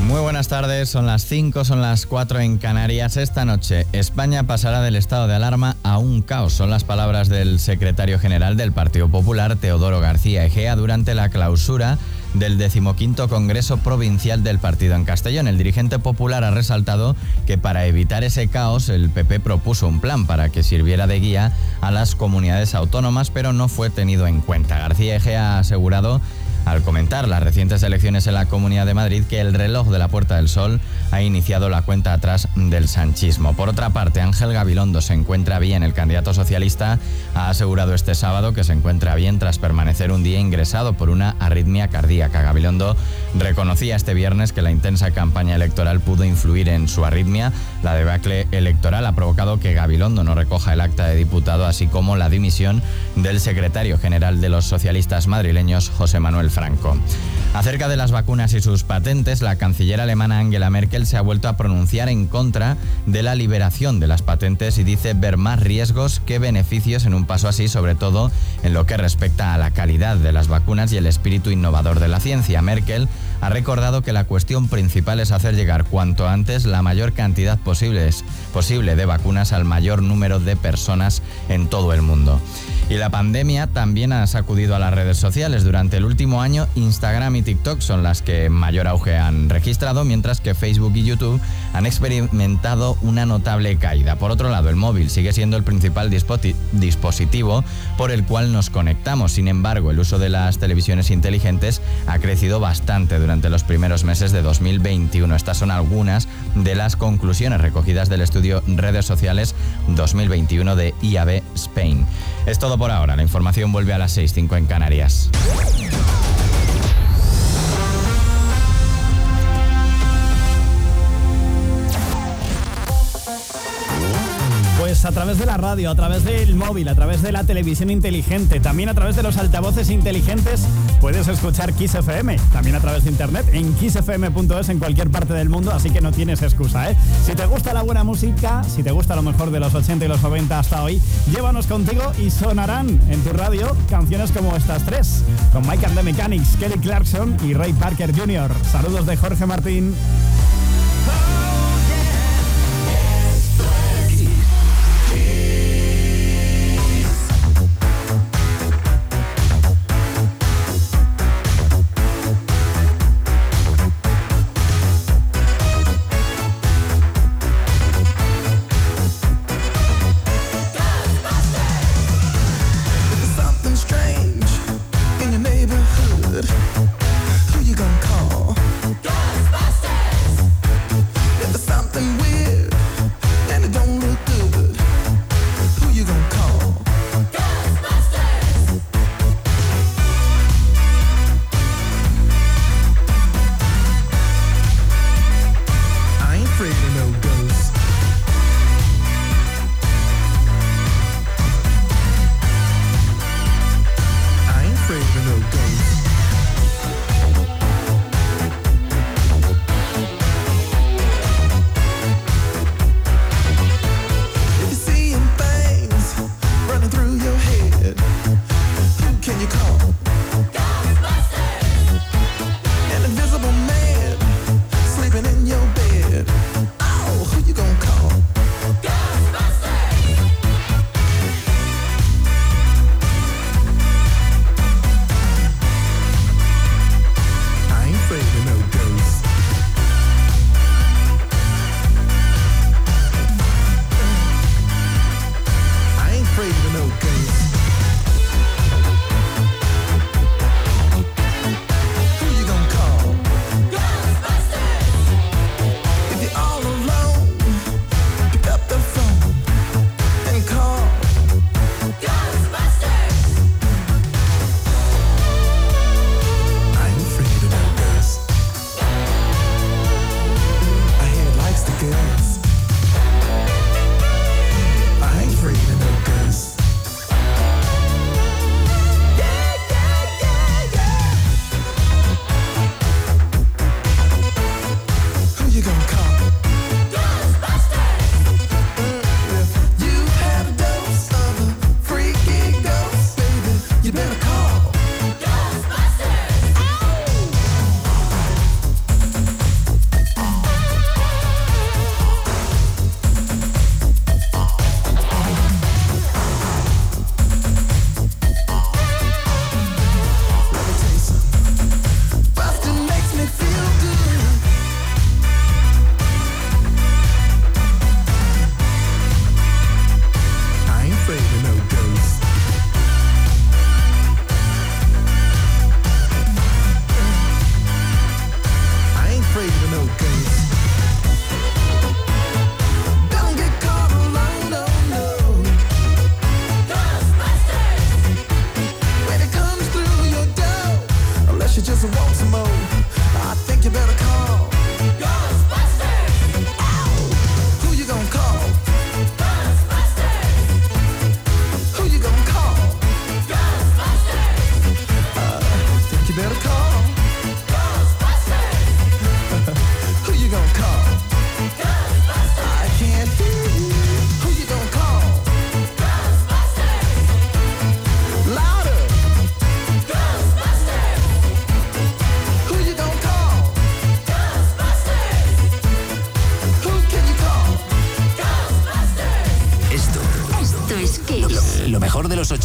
Muy buenas tardes, son las 5, son las 4 en Canarias. Esta noche España pasará del estado de alarma a un caos. Son las palabras del secretario general del Partido Popular, Teodoro García Egea, durante la clausura del decimoquinto Congreso Provincial del Partido en Castellón. El dirigente popular ha resaltado que para evitar ese caos el PP propuso un plan para que sirviera de guía a las comunidades autónomas, pero no fue tenido en cuenta. García Egea ha asegurado al comentar las recientes elecciones en la Comunidad de Madrid que el reloj de la Puerta del Sol ha iniciado la cuenta atrás del sanchismo. Por otra parte, Ángel Gabilondo se encuentra bien. El candidato socialista ha asegurado este sábado que se encuentra bien tras permanecer un día ingresado por una arritmia cardíaca. Gabilondo reconocía este viernes que la intensa campaña electoral pudo influir en su arritmia. La debacle electoral ha provocado que Gabilondo no recoja el acta de diputado, así como la dimisión del secretario general de los socialistas madrileños, José Manuel Franco. Acerca de las vacunas y sus patentes, la canciller alemana Angela Merkel se ha vuelto a pronunciar en contra de la liberación de las patentes y dice ver más riesgos que beneficios en un paso así, sobre todo en lo que respecta a la calidad de las vacunas y el espíritu innovador de la ciencia. Merkel ha recordado que la cuestión principal es hacer llegar cuanto antes la mayor cantidad posible, posible de vacunas al mayor número de personas en todo el mundo. Y la pandemia también ha sacudido a las redes sociales. Durante el último año, Instagram y TikTok son las que mayor auge han registrado, mientras que Facebook y YouTube han experimentado una notable caída. Por otro lado, el móvil sigue siendo el principal dispositivo por el cual nos conectamos. Sin embargo, el uso de las televisiones inteligentes ha crecido bastante durante los primeros meses de 2021. Estas son algunas de las conclusiones recogidas del estudio Redes Sociales 2021 de IAB Spain. Es todo por ahora. La información vuelve a las 6.05 en Canarias. Pues a través de la radio, a través del móvil, a través de la televisión inteligente, también a través de los altavoces inteligentes puedes escuchar Kiss FM, también a través de internet en kissfm.es en cualquier parte del mundo, así que no tienes excusa, ¿eh? Si te gusta la buena música, si te gusta lo mejor de los 80 y los 90 hasta hoy, llévanos contigo y sonarán en tu radio canciones como estas tres, con Mike and the Mechanics, Kelly Clarkson y Ray Parker Jr. Saludos de Jorge Martín.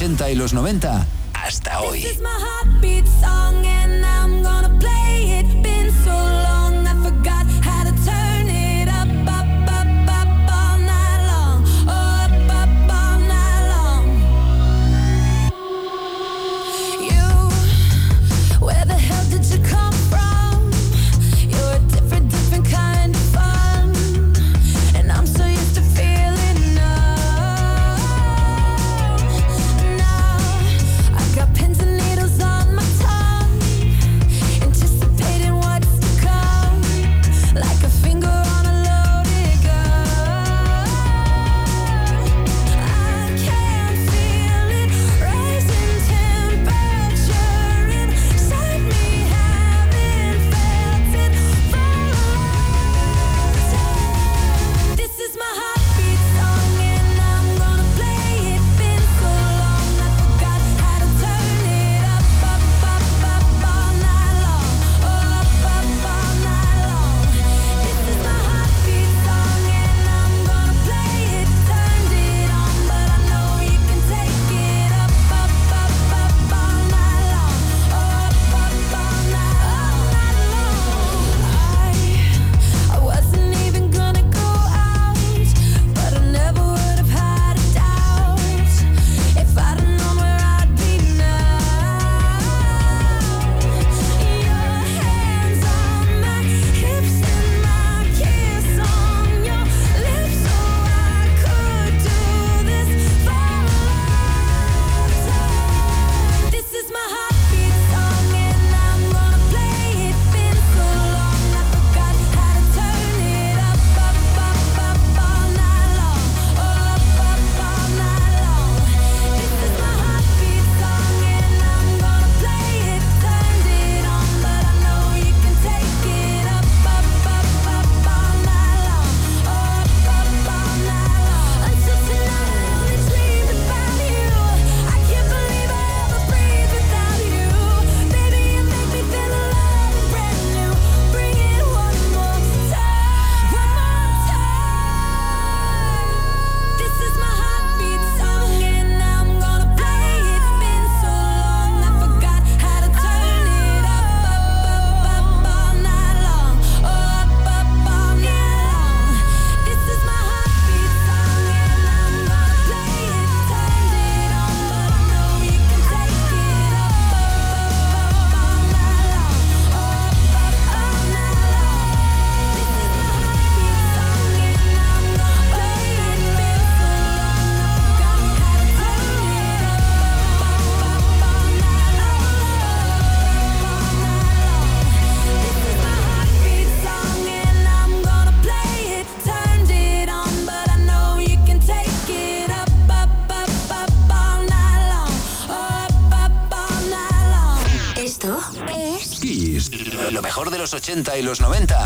80 y los 90 80 y los 90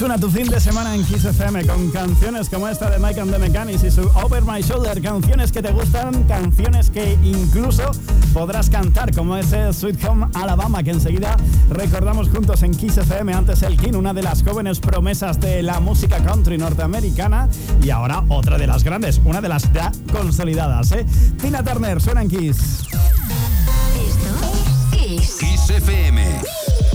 suena tu fin de semana en Kiss FM con canciones como esta de Mike and the Mechanics y su Over My Shoulder, canciones que te gustan, canciones que incluso podrás cantar, como ese Sweet Home Alabama que enseguida recordamos juntos en Kiss FM, antes el King, una de las jóvenes promesas de la música country norteamericana y ahora otra de las grandes, una de las ya consolidadas, ¿eh? Tina Turner, suena en Kiss. Esto es Kiss. Kiss FM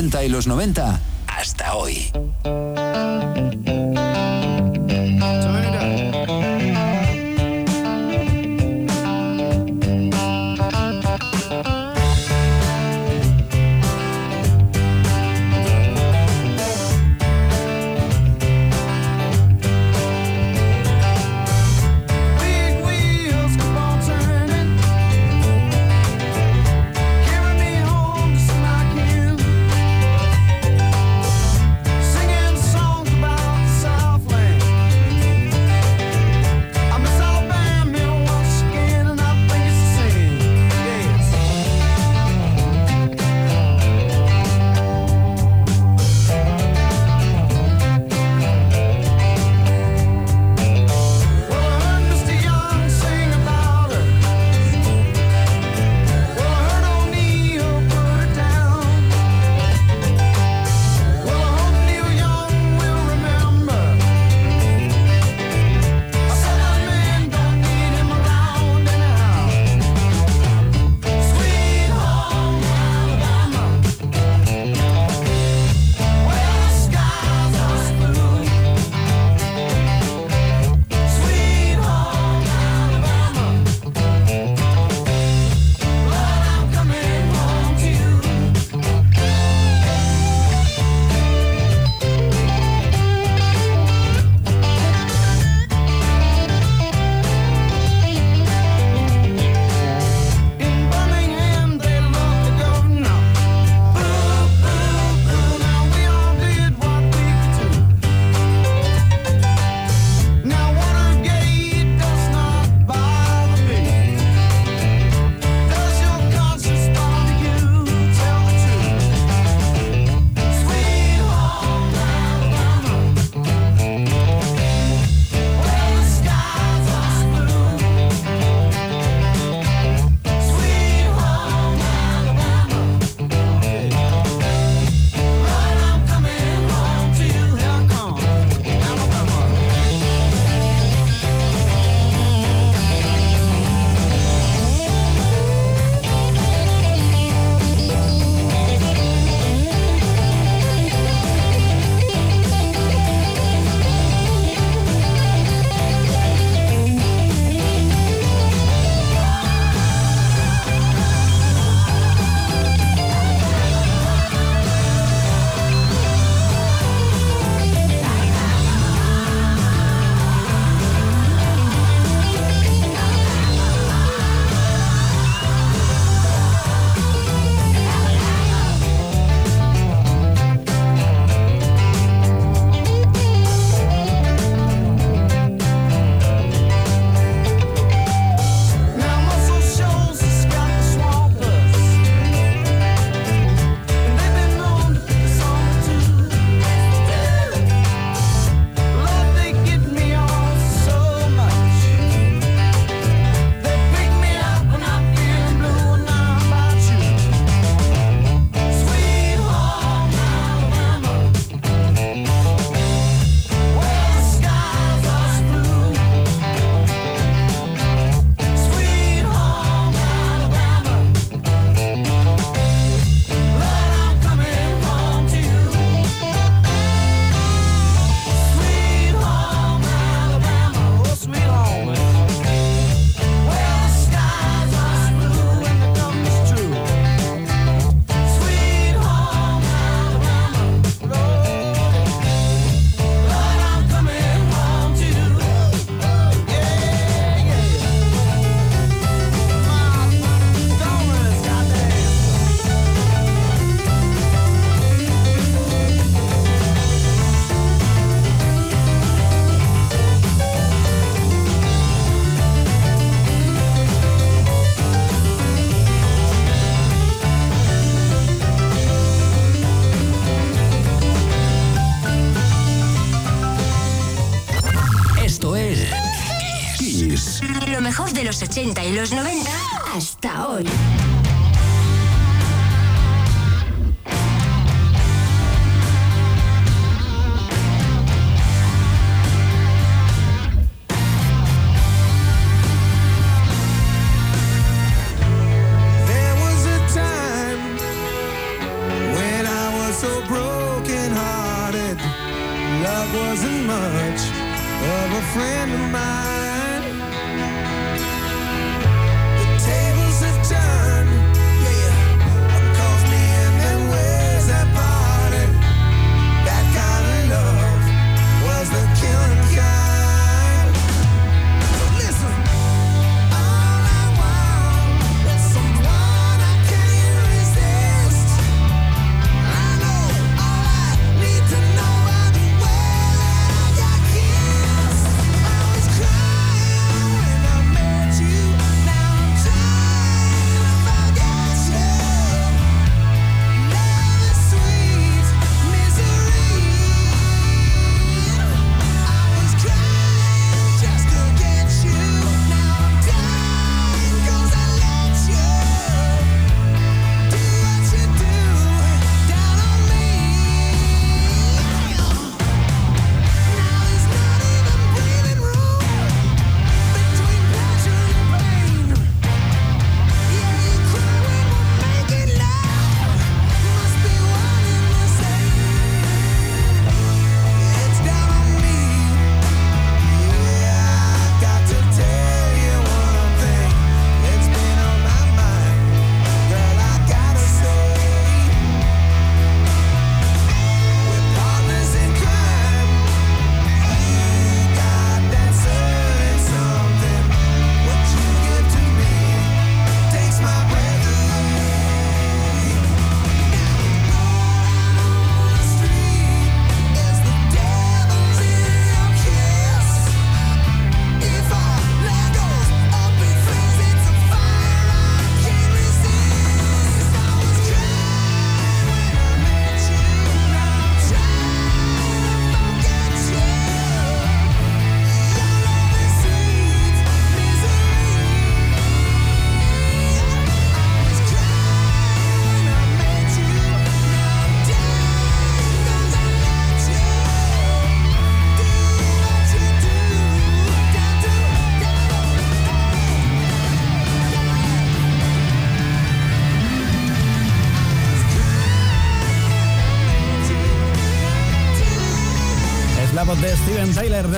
80 y los 90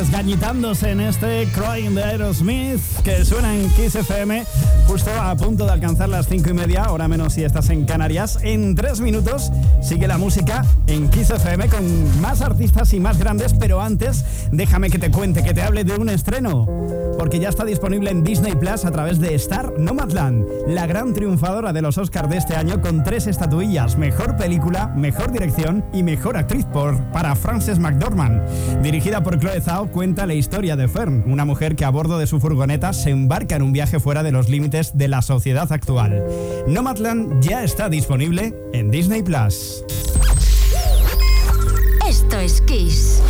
desgañitándose en este Crying de Aerosmith que suena en Kiss FM justo a punto de alcanzar las cinco y media, hora menos si estás en Canarias. En tres minutos sigue la música en Kiss FM con más artistas y más grandes, pero antes déjame que te cuente, que te hable de un estreno, porque ya está disponible en Disney Plus a través de Star Nomadland, la gran triunfadora de los Oscars de este año con tres estatuillas, mejor película, mejor dirección y mejor actriz por, para Frances McDormand. Dirigida por Chloe Zhao, cuenta la historia de Fern, una mujer que a bordo de su furgoneta se embarca en un viaje fuera de los límites de la sociedad actual. Nomadland ya está disponible en Disney Plus. Esto es Kiss.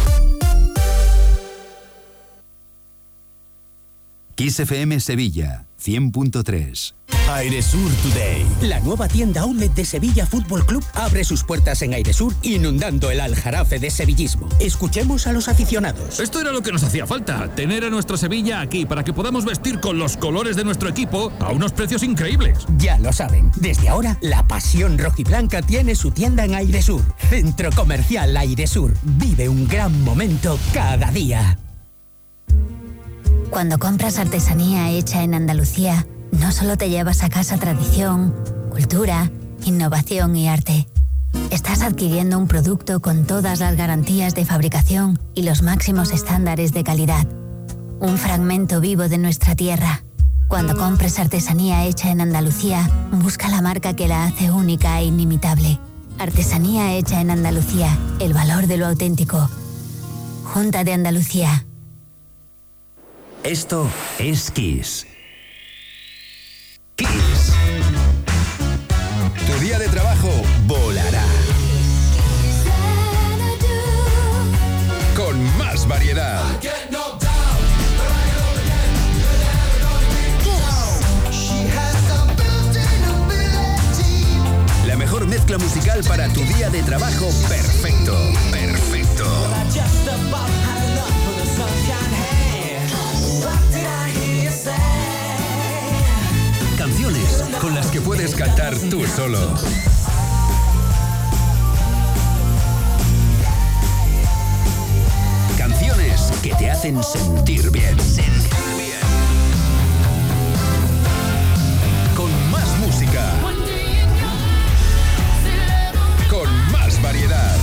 Kiss FM Sevilla 100.3. Airesur Today. La nueva tienda outlet de Sevilla Fútbol Club abre sus puertas en Airesur, inundando el aljarafe de sevillismo. Escuchemos a los aficionados. Esto era lo que nos hacía falta, tener a nuestro Sevilla aquí para que podamos vestir con los colores de nuestro equipo a unos precios increíbles. Ya lo saben, desde ahora la pasión rojiblanca tiene su tienda en Airesur. Centro Comercial Airesur. Vive un gran momento cada día. Cuando compras artesanía hecha en Andalucía, no solo te llevas a casa tradición, cultura, innovación y arte. Estás adquiriendo un producto con todas las garantías de fabricación y los máximos estándares de calidad. Un fragmento vivo de nuestra tierra. Cuando compres artesanía hecha en Andalucía, busca la marca que la hace única e inimitable. Artesanía hecha en Andalucía, el valor de lo auténtico. Junta de Andalucía. Esto es Kiss. Kiss. Tu día de trabajo volará. Con más variedad. La mejor mezcla musical para tu día de trabajo perfecto. Que puedes cantar tú solo. Canciones que te hacen sentir bien. Sentir bien. Con más música. Con más variedad.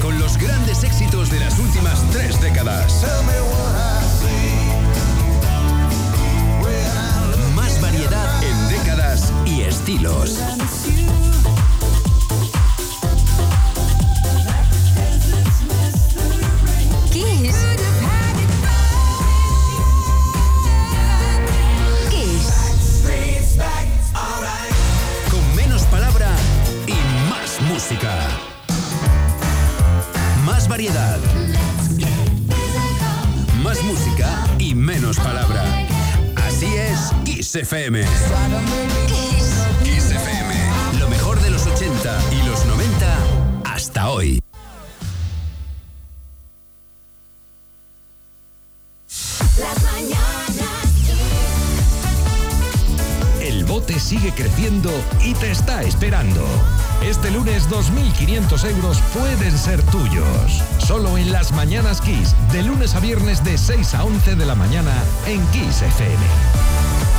Con los grandes éxitos de las últimas tres décadas. Estilos. Kiss. Kiss. Con menos palabra y más música. Más variedad. Más música y menos palabra. Así es Kiss FM. 80 y los 90 hasta hoy. El bote sigue creciendo y te está esperando. Este lunes 2.500 euros pueden ser tuyos. Solo en las Mañanas Kiss, de lunes a viernes de 6 a 11 de la mañana en Kiss FM.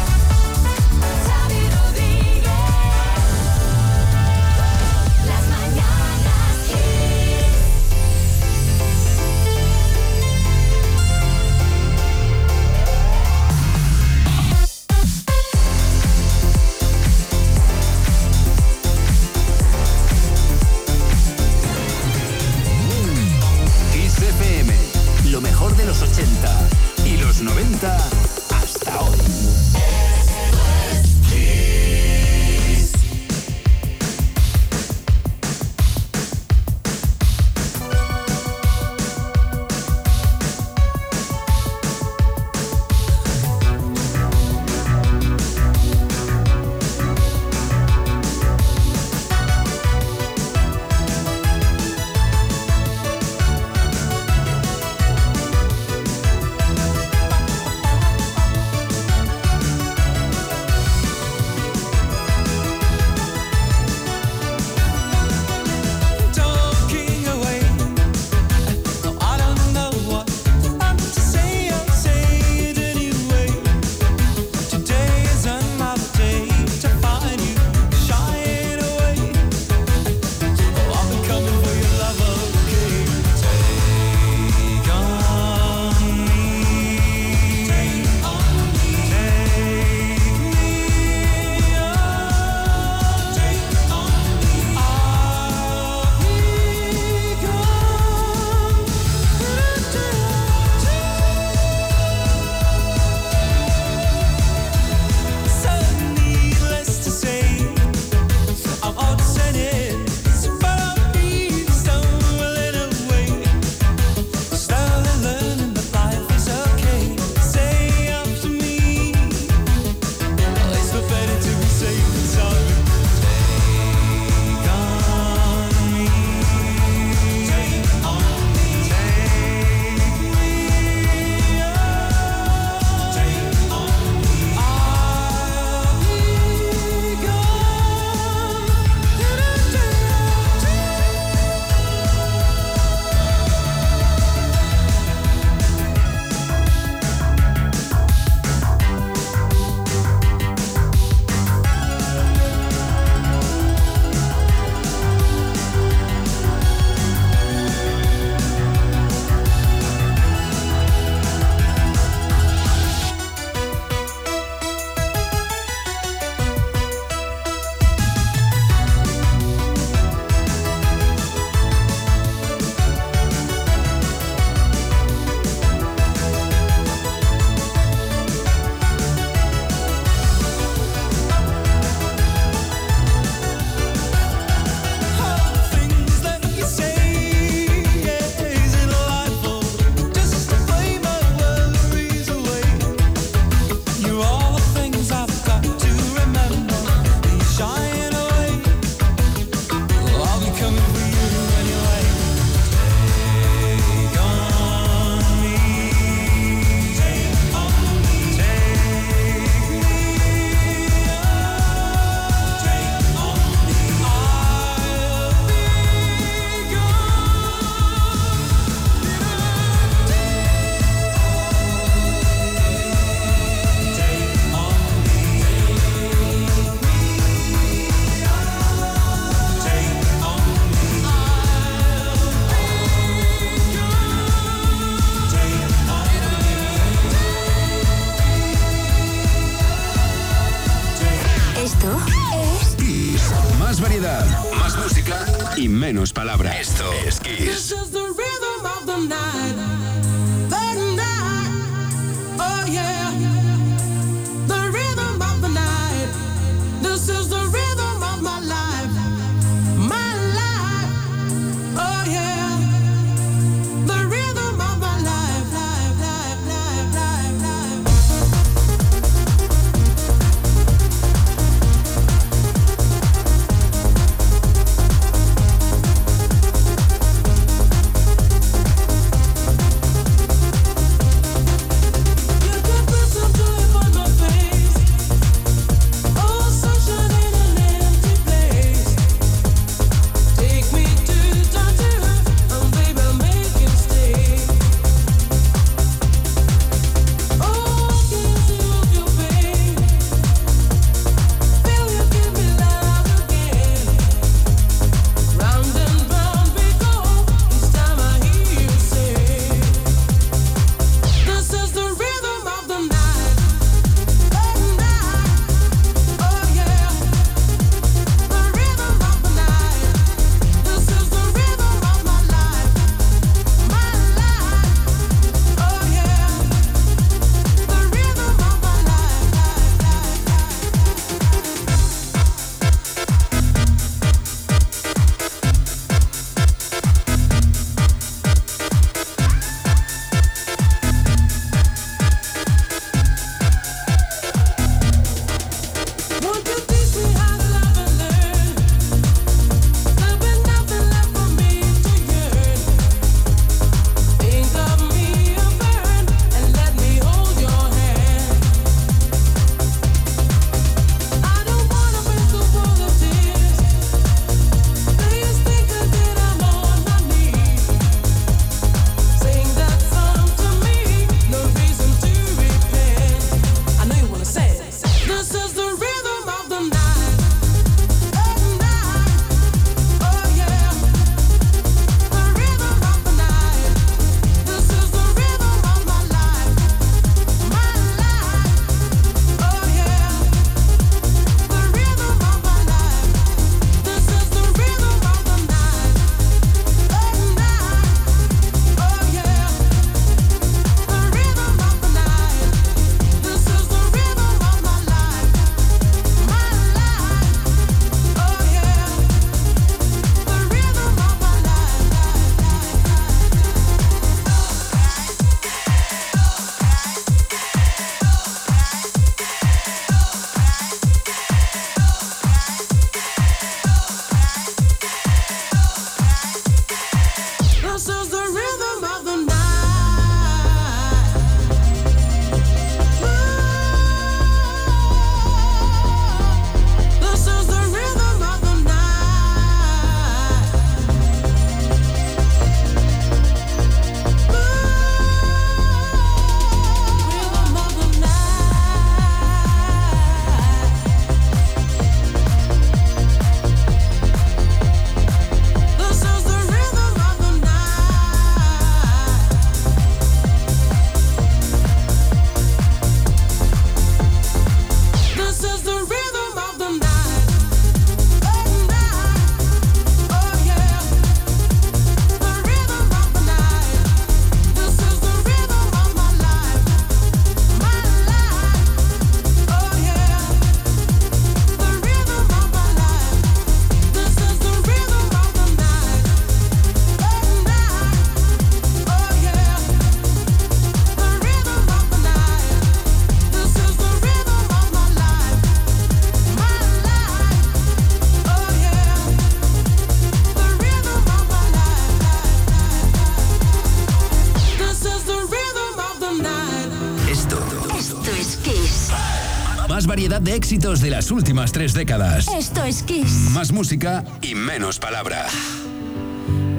éxitos de las últimas tres décadas. Esto es Kiss. Más música y menos palabra.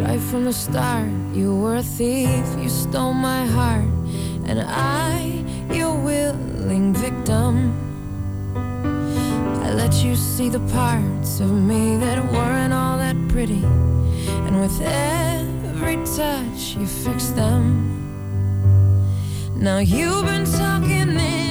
Right from the start, you were a thief, you stole my heart, and I, your willing victim. I let you see the parts of me that weren't all that pretty, and with every touch, you fixed them. Now you've been talking in